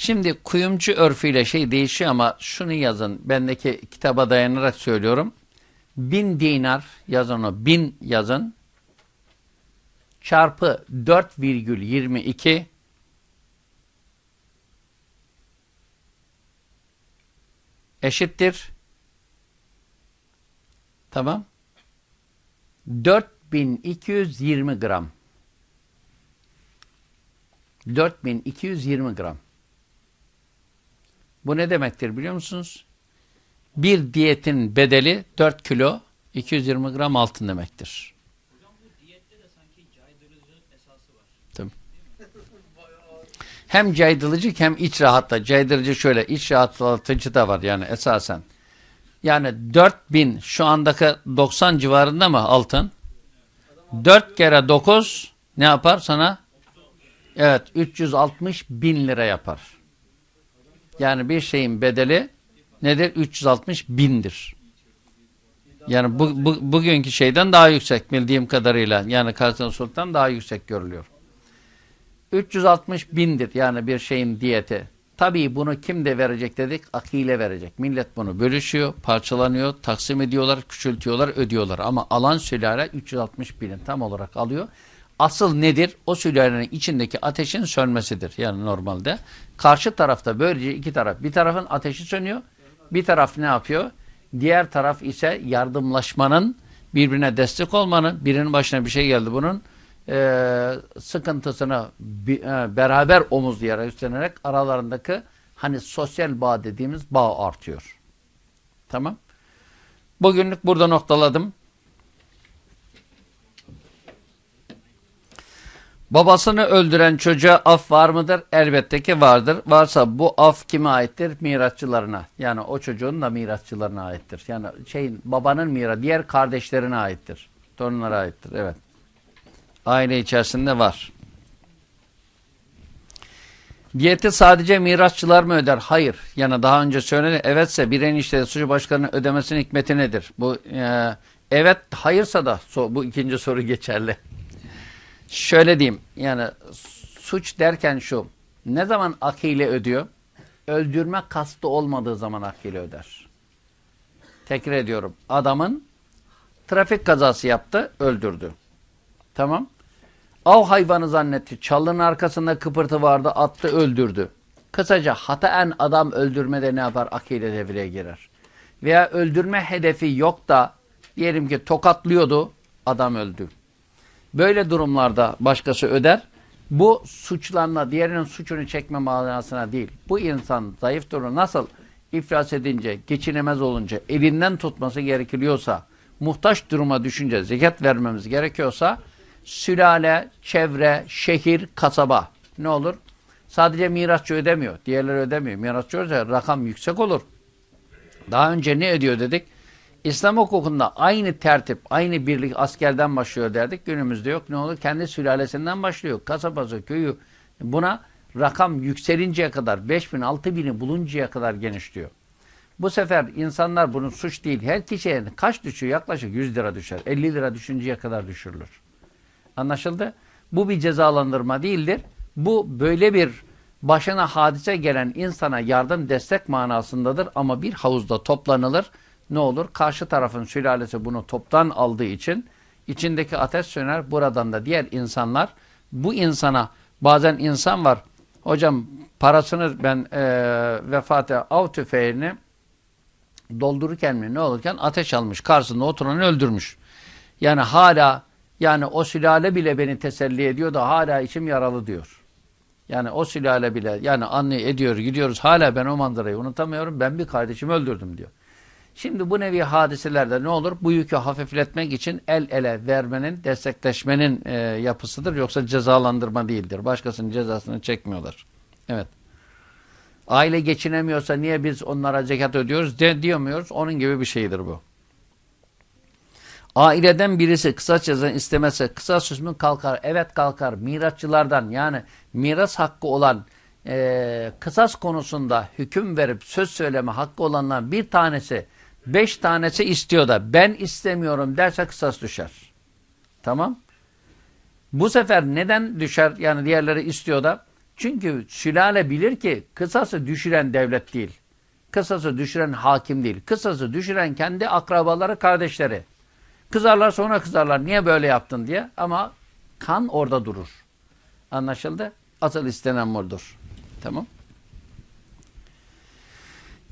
Şimdi kuyumcu örfüyle şey değişiyor ama şunu yazın. Bendeki kitaba dayanarak söylüyorum. Bin dinar yazın o. Bin yazın. Çarpı 4,22 eşittir. Tamam. 4220 gram. 4220 gram. Bu ne demektir biliyor musunuz? Bir diyetin bedeli 4 kilo 220 gram altın demektir. Hem caydırıcı hem iç rahatla. Caydırıcı şöyle iç rahatlatıcı da var yani esasen. Yani 4000 şu andaki 90 civarında mı altın? 4 kere 9 ne yapar sana? Evet 360 bin lira yapar. Yani bir şeyin bedeli nedir? 360 bindir. Yani bu, bu, bugünkü şeyden daha yüksek bildiğim kadarıyla. Yani Sultan daha yüksek görülüyor. 360 bindir yani bir şeyin diyeti. Tabii bunu kim de verecek dedik? Akile verecek. Millet bunu bölüşüyor, parçalanıyor, taksim ediyorlar, küçültüyorlar, ödüyorlar. Ama alan sülale 360 binin tam olarak alıyor. Asıl nedir? O sülalenin içindeki ateşin sönmesidir. Yani normalde. Karşı tarafta böylece iki taraf. Bir tarafın ateşi sönüyor. Bir taraf ne yapıyor? Diğer taraf ise yardımlaşmanın, birbirine destek olmanın, birinin başına bir şey geldi bunun e, sıkıntısını bi, e, beraber omuzlayarak üstlenerek aralarındaki hani sosyal bağ dediğimiz bağ artıyor. Tamam. Bugünlük burada noktaladım. Babasını öldüren çocuğa af var mıdır? Elbette ki vardır. Varsa bu af kime aittir? Mirasçılarına. Yani o çocuğun da mirasçılarına aittir. Yani şeyin babanın mira diğer kardeşlerine aittir. Torunlara aittir. Evet. Aile içerisinde var. Diyeti sadece mirasçılar mı öder? Hayır. Yani daha önce söyledi. Evetse bir enişte suçu başkanının ödemesinin hikmeti nedir? Bu e, evet hayırsa da so, bu ikinci soru geçerli. Şöyle diyeyim. Yani suç derken şu. Ne zaman akile ödüyor? Öldürme kastı olmadığı zaman akile öder. Tekrar ediyorum. Adamın trafik kazası yaptı, öldürdü. Tamam. Av hayvanı zannetti. Çalının arkasında kıpırtı vardı. Attı öldürdü. Kısaca hataen adam öldürmede ne yapar? Akile devreye girer. Veya öldürme hedefi yok da diyelim ki tokatlıyordu. Adam öldü. Böyle durumlarda başkası öder. Bu suçlanma, diğerinin suçunu çekme manasına değil. Bu insan zayıf durumu nasıl iflas edince, geçinemez olunca elinden tutması gerekiliyorsa muhtaç duruma düşünce zekat vermemiz gerekiyorsa sülale, çevre, şehir, kasaba ne olur? Sadece mirasçı ödemiyor. Diğerleri ödemiyor. Mirasçı öderse rakam yüksek olur. Daha önce ne ödüyor dedik? İslam hukukunda aynı tertip, aynı birlik askerden başlıyor derdik. Günümüzde yok. Ne olur? Kendi sülalesinden başlıyor. Kasabası, köyü. Buna rakam yükselinceye kadar, 5 bin, 6 bini buluncaya kadar genişliyor. Bu sefer insanlar bunun suç değil. Her kişiye kaç düşüyor? Yaklaşık 100 lira düşer. 50 lira düşünceye kadar düşürülür. Anlaşıldı? Bu bir cezalandırma değildir. Bu böyle bir başına hadise gelen insana yardım destek manasındadır ama bir havuzda toplanılır. Ne olur? Karşı tarafın sülalesi bunu toptan aldığı için içindeki ateş söner. Buradan da diğer insanlar bu insana bazen insan var. Hocam parasını ben e, vefate av tüfeğini doldururken mi ne olurken ateş almış. Karşısında oturanı öldürmüş. Yani hala yani o sülale bile beni teselli ediyor da hala içim yaralı diyor. Yani o sülale bile yani anne ediyor gidiyoruz hala ben o manzarayı unutamıyorum ben bir kardeşimi öldürdüm diyor. Şimdi bu nevi hadiselerde ne olur? Bu yükü hafifletmek için el ele vermenin, destekleşmenin e, yapısıdır. Yoksa cezalandırma değildir. Başkasının cezasını çekmiyorlar. Evet. Aile geçinemiyorsa niye biz onlara zekat ödüyoruz de, diyemiyoruz. Onun gibi bir şeydir bu. Aileden birisi kısas cezanı istemezse kısas hükmü kalkar. Evet kalkar. Mirasçılardan yani miras hakkı olan e, kısas konusunda hüküm verip söz söyleme hakkı olanlar bir tanesi beş tanesi istiyor da ben istemiyorum derse kısas düşer. Tamam. Bu sefer neden düşer? Yani diğerleri istiyor da. Çünkü sülale bilir ki kısası düşüren devlet değil. Kısası düşüren hakim değil. Kısası düşüren kendi akrabaları, kardeşleri. Kızarlar sonra kızarlar. Niye böyle yaptın diye. Ama kan orada durur. Anlaşıldı? Asıl istenen budur. Tamam.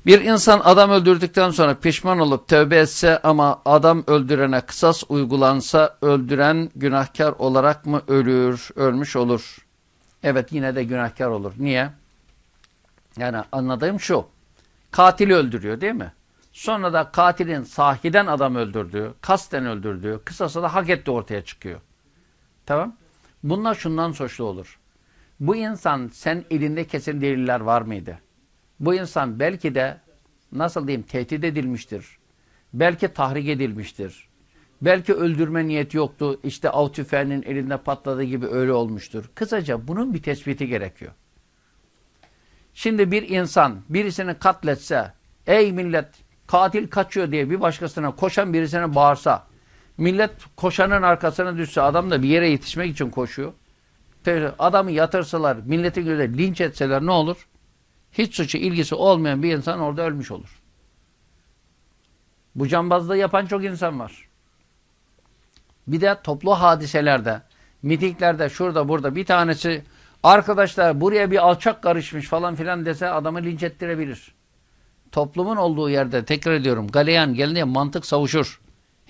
Bir insan adam öldürdükten sonra pişman olup tövbe etse ama adam öldürene kısas uygulansa öldüren günahkar olarak mı ölür, ölmüş olur? Evet yine de günahkar olur. Niye? Yani anladığım şu. Katili öldürüyor değil mi? Sonra da katilin sahiden adam öldürdüğü, kasten öldürdüğü, kısası da hak etti ortaya çıkıyor. Tamam? Bunlar şundan suçlu olur. Bu insan sen elinde kesin deliller var mıydı? Bu insan belki de nasıl diyeyim tehdit edilmiştir. Belki tahrik edilmiştir. Belki öldürme niyeti yoktu. İşte av tüfeğinin elinde patladığı gibi öyle olmuştur. Kısaca bunun bir tespiti gerekiyor. Şimdi bir insan birisini katletse, ey millet katil kaçıyor diye bir başkasına koşan birisine bağırsa, millet koşanın arkasına düşse, adam da bir yere yetişmek için koşuyor. Adamı yatırsalar, milletin gözüyle linç etseler ne olur? Hiç suçu ilgisi olmayan bir insan orada ölmüş olur. Bu cambazlığı yapan çok insan var. Bir de toplu hadiselerde, mitinglerde, şurada burada bir tanesi arkadaşlar buraya bir alçak karışmış falan filan dese adamı linç ettirebilir. Toplumun olduğu yerde tekrar ediyorum galeyan gelince mantık savuşur.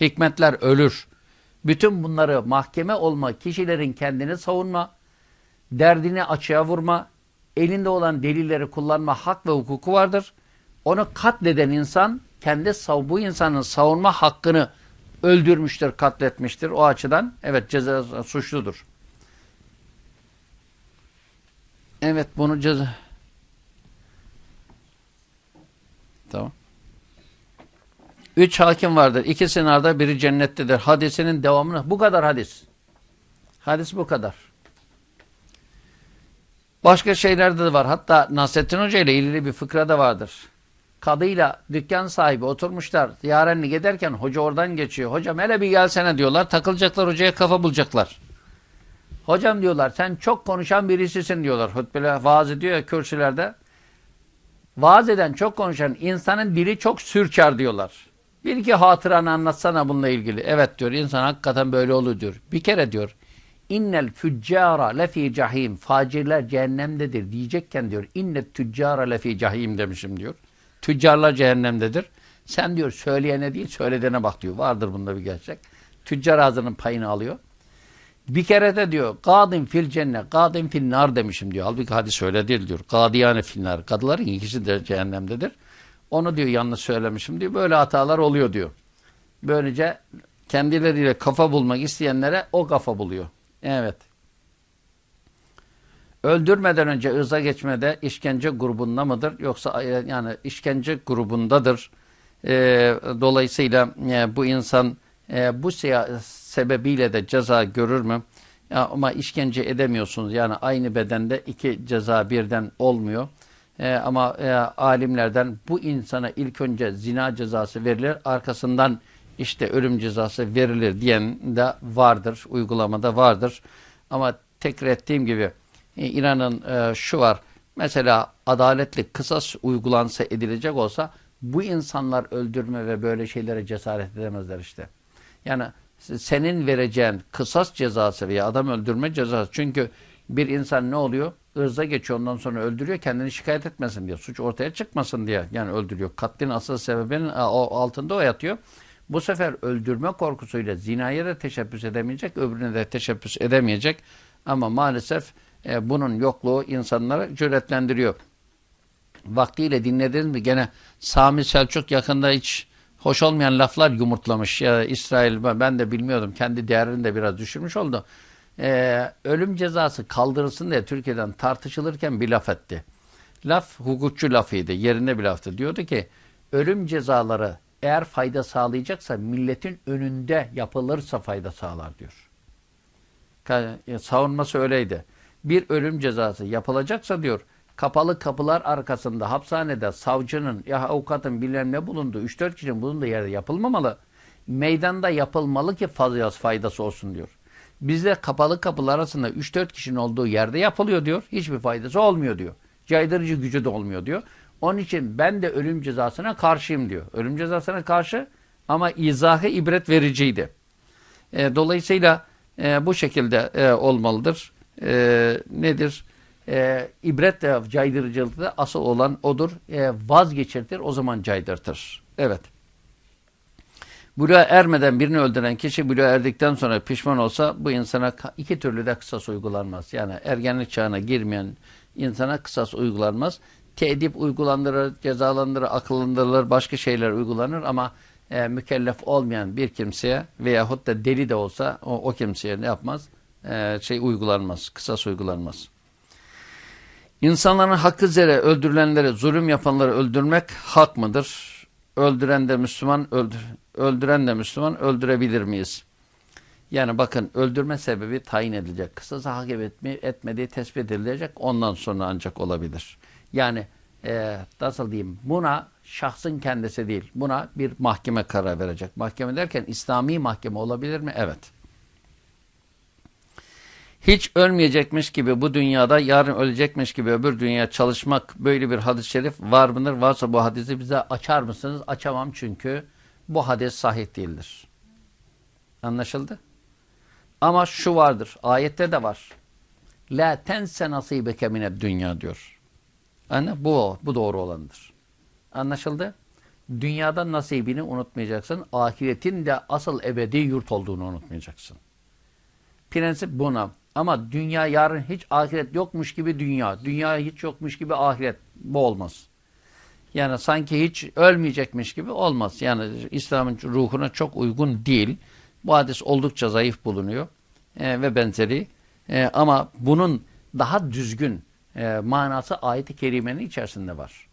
Hikmetler ölür. Bütün bunları mahkeme olma, kişilerin kendini savunma, derdini açığa vurma, elinde olan delilleri kullanma hak ve hukuku vardır. Onu katleden insan kendi bu insanın savunma hakkını öldürmüştür, katletmiştir. O açıdan evet ceza suçludur. Evet bunu ceza Tamam. Üç hakim vardır. İkisi narda, biri cennettedir. Hadisinin devamını. Bu kadar hadis. Hadis bu kadar. Başka şeyler de var. Hatta Nasrettin Hoca ile ilgili bir fıkra da vardır. Kadıyla dükkan sahibi oturmuşlar. Yarenlik ederken hoca oradan geçiyor. Hocam hele bir gelsene diyorlar. Takılacaklar hocaya kafa bulacaklar. Hocam diyorlar sen çok konuşan birisisin diyorlar. Hutbeler vaaz ediyor ya kürsülerde. Vaaz eden çok konuşan insanın dili çok sürçar diyorlar. Bir iki hatıranı anlatsana bununla ilgili. Evet diyor insan hakikaten böyle olur diyor. Bir kere diyor innel füccara lefi cahim facirler cehennemdedir diyecekken diyor innet tüccara lefi cahim demişim diyor. Tüccarlar cehennemdedir. Sen diyor söyleyene değil söylediğine bak diyor. Vardır bunda bir gerçek. Tüccar ağzının payını alıyor. Bir kere de diyor kadın fil cennet, kadın fil nar demişim diyor. Halbuki hadis öyle değil diyor. Kadiyane fil nar. Kadıların ikisi de cehennemdedir. Onu diyor yanlış söylemişim diyor. Böyle hatalar oluyor diyor. Böylece kendileriyle kafa bulmak isteyenlere o kafa buluyor. Evet. Öldürmeden önce ırza geçmede işkence grubunda mıdır? Yoksa e, yani işkence grubundadır. E, dolayısıyla e, bu insan e, bu sebebiyle de ceza görür mü? Ya, ama işkence edemiyorsunuz. Yani aynı bedende iki ceza birden olmuyor. E, ama e, alimlerden bu insana ilk önce zina cezası verilir. Arkasından işte ölüm cezası verilir diyen de vardır. Uygulamada vardır. Ama tekrar ettiğim gibi e, inanın e, şu var. Mesela adaletli kısas uygulansa edilecek olsa bu insanlar öldürme ve böyle şeylere cesaret edemezler işte. Yani senin vereceğin kısas cezası veya adam öldürme cezası. Çünkü bir insan ne oluyor? Irza geçiyor ondan sonra öldürüyor kendini şikayet etmesin diye. Suç ortaya çıkmasın diye yani öldürüyor. Katlin asıl sebebinin altında o yatıyor. Bu sefer öldürme korkusuyla zinaya da teşebbüs edemeyecek, öbürüne de teşebbüs edemeyecek. Ama maalesef e, bunun yokluğu insanları cüretlendiriyor. Vaktiyle dinlediniz mi? Gene Sami Selçuk yakında hiç hoş olmayan laflar yumurtlamış. Ya İsrail ben de bilmiyordum. Kendi değerini de biraz düşürmüş oldu. Ee, ölüm cezası kaldırılsın diye Türkiye'den tartışılırken bir laf etti. Laf hukukçu lafıydı. Yerinde bir laftı. Diyordu ki ölüm cezaları eğer fayda sağlayacaksa milletin önünde yapılırsa fayda sağlar diyor. Savunması öyleydi. Bir ölüm cezası yapılacaksa diyor kapalı kapılar arkasında hapishanede savcının ya avukatın bilmem ne bulunduğu 3-4 kişinin bulunduğu yerde yapılmamalı. Meydanda yapılmalı ki faydası olsun diyor. Bizde kapalı kapılar arasında 3-4 kişinin olduğu yerde yapılıyor diyor. Hiçbir faydası olmuyor diyor. Caydırıcı gücü de olmuyor diyor. Onun için ben de ölüm cezasına karşıyım diyor. Ölüm cezasına karşı ama izahı ibret vericiydi. E, dolayısıyla e, bu şekilde e, olmalıdır. E, nedir? E, ibret de caydırıcılıkta asıl olan odur. E, vazgeçirtir o zaman caydırtır. Evet. Buluğa ermeden birini öldüren kişi buluğa erdikten sonra pişman olsa bu insana iki türlü de kısas uygulanmaz. Yani ergenlik çağına girmeyen insana kısas uygulanmaz tedip uygulandırır, cezalandırır, akıllandırılır, başka şeyler uygulanır ama e, mükellef olmayan bir kimseye veyahut da deli de olsa o, o kimseye ne yapmaz? E, şey uygulanmaz, kısas uygulanmaz. İnsanların hakkı üzere öldürülenleri, zulüm yapanları öldürmek hak mıdır? Öldüren de Müslüman, öldür, öldüren de Müslüman öldürebilir miyiz? Yani bakın öldürme sebebi tayin edilecek. Kısası hak etmediği tespit edilecek. Ondan sonra ancak olabilir. Yani e, nasıl diyeyim buna şahsın kendisi değil. Buna bir mahkeme karar verecek. Mahkeme derken İslami mahkeme olabilir mi? Evet. Hiç ölmeyecekmiş gibi bu dünyada yarın ölecekmiş gibi öbür dünya çalışmak böyle bir hadis-i şerif var mıdır? Varsa bu hadisi bize açar mısınız? Açamam çünkü bu hadis sahih değildir. Anlaşıldı? Ama şu vardır. Ayette de var. La tense nasibeke mined dünya diyor. Yani bu, bu doğru olanıdır. Anlaşıldı? Dünyada nasibini unutmayacaksın. Ahiretin de asıl ebedi yurt olduğunu unutmayacaksın. Prensip buna. Ama dünya yarın hiç ahiret yokmuş gibi dünya. Dünya hiç yokmuş gibi ahiret. Bu olmaz. Yani sanki hiç ölmeyecekmiş gibi olmaz. Yani İslam'ın ruhuna çok uygun değil. Bu hadis oldukça zayıf bulunuyor. E, ve benzeri. E, ama bunun daha düzgün, e, manası ayet-i kerimenin içerisinde var.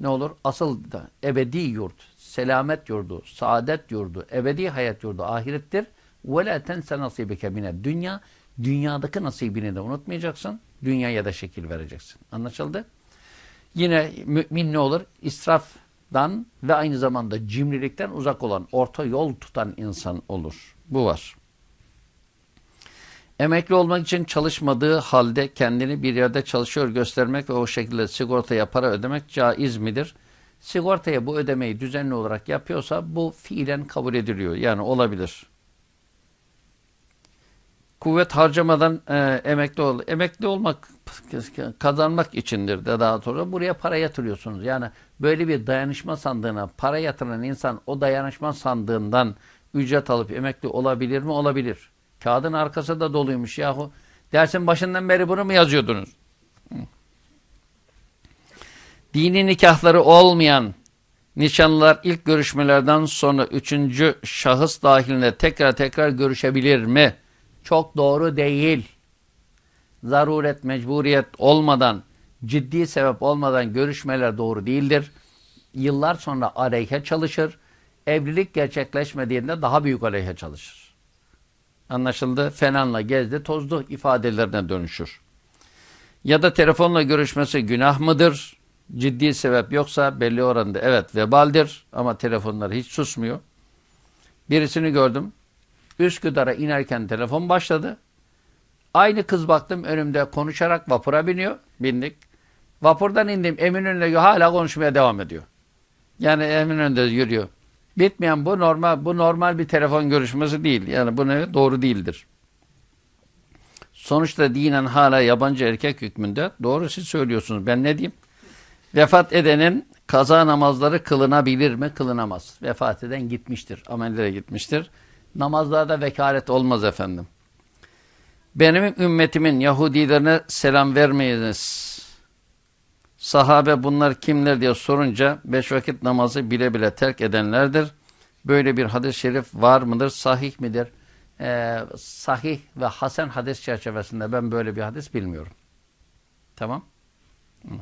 Ne olur? Asıl da ebedi yurt, selamet yurdu, saadet yurdu, ebedi hayat yurdu ahirettir. وَلَا تَنْسَ نَصِيبِكَ مِنَ Dünya, dünyadaki nasibini de unutmayacaksın. Dünyaya da şekil vereceksin. Anlaşıldı? Yine mümin ne olur? İsrafdan ve aynı zamanda cimrilikten uzak olan, orta yol tutan insan olur. Bu var. Emekli olmak için çalışmadığı halde kendini bir yerde çalışıyor göstermek ve o şekilde sigortaya para ödemek caiz midir? Sigortaya bu ödemeyi düzenli olarak yapıyorsa bu fiilen kabul ediliyor. Yani olabilir. Kuvvet harcamadan e, emekli ol. Emekli olmak kazanmak içindir de daha sonra buraya para yatırıyorsunuz. Yani böyle bir dayanışma sandığına para yatıran insan o dayanışma sandığından ücret alıp emekli olabilir mi? Olabilir. Kağıdın arkası da doluymuş yahu. Dersin başından beri bunu mu yazıyordunuz? Dini nikahları olmayan Nişanlılar ilk görüşmelerden sonra üçüncü şahıs dahilinde tekrar tekrar görüşebilir mi? Çok doğru değil. Zaruret, mecburiyet olmadan, ciddi sebep olmadan görüşmeler doğru değildir. Yıllar sonra aleyhe çalışır. Evlilik gerçekleşmediğinde daha büyük aleyhe çalışır. Anlaşıldı? Fenanla gezdi, tozdu ifadelerine dönüşür. Ya da telefonla görüşmesi günah mıdır? Ciddi sebep yoksa belli oranda evet vebaldir ama telefonlar hiç susmuyor. Birisini gördüm. Üsküdar'a inerken telefon başladı. Aynı kız baktım önümde konuşarak vapura biniyor. Bindik. Vapurdan indim Eminönü'ne hala konuşmaya devam ediyor. Yani Eminönü'nde yürüyor. Bitmeyen bu normal bu normal bir telefon görüşmesi değil. Yani bu ne doğru değildir. Sonuçta dinen hala yabancı erkek hükmünde. Doğru siz söylüyorsunuz. Ben ne diyeyim? Vefat edenin kaza namazları kılınabilir mi? Kılınamaz. Vefat eden gitmiştir. Amellere gitmiştir. Namazlarda vekalet olmaz efendim. Benim ümmetimin Yahudilerine selam vermeyiniz. Sahabe bunlar kimler diye sorunca beş vakit namazı bile bile terk edenlerdir. Böyle bir hadis-i şerif var mıdır? Sahih midir? Ee, sahih ve hasen hadis çerçevesinde ben böyle bir hadis bilmiyorum. Tamam. Hı.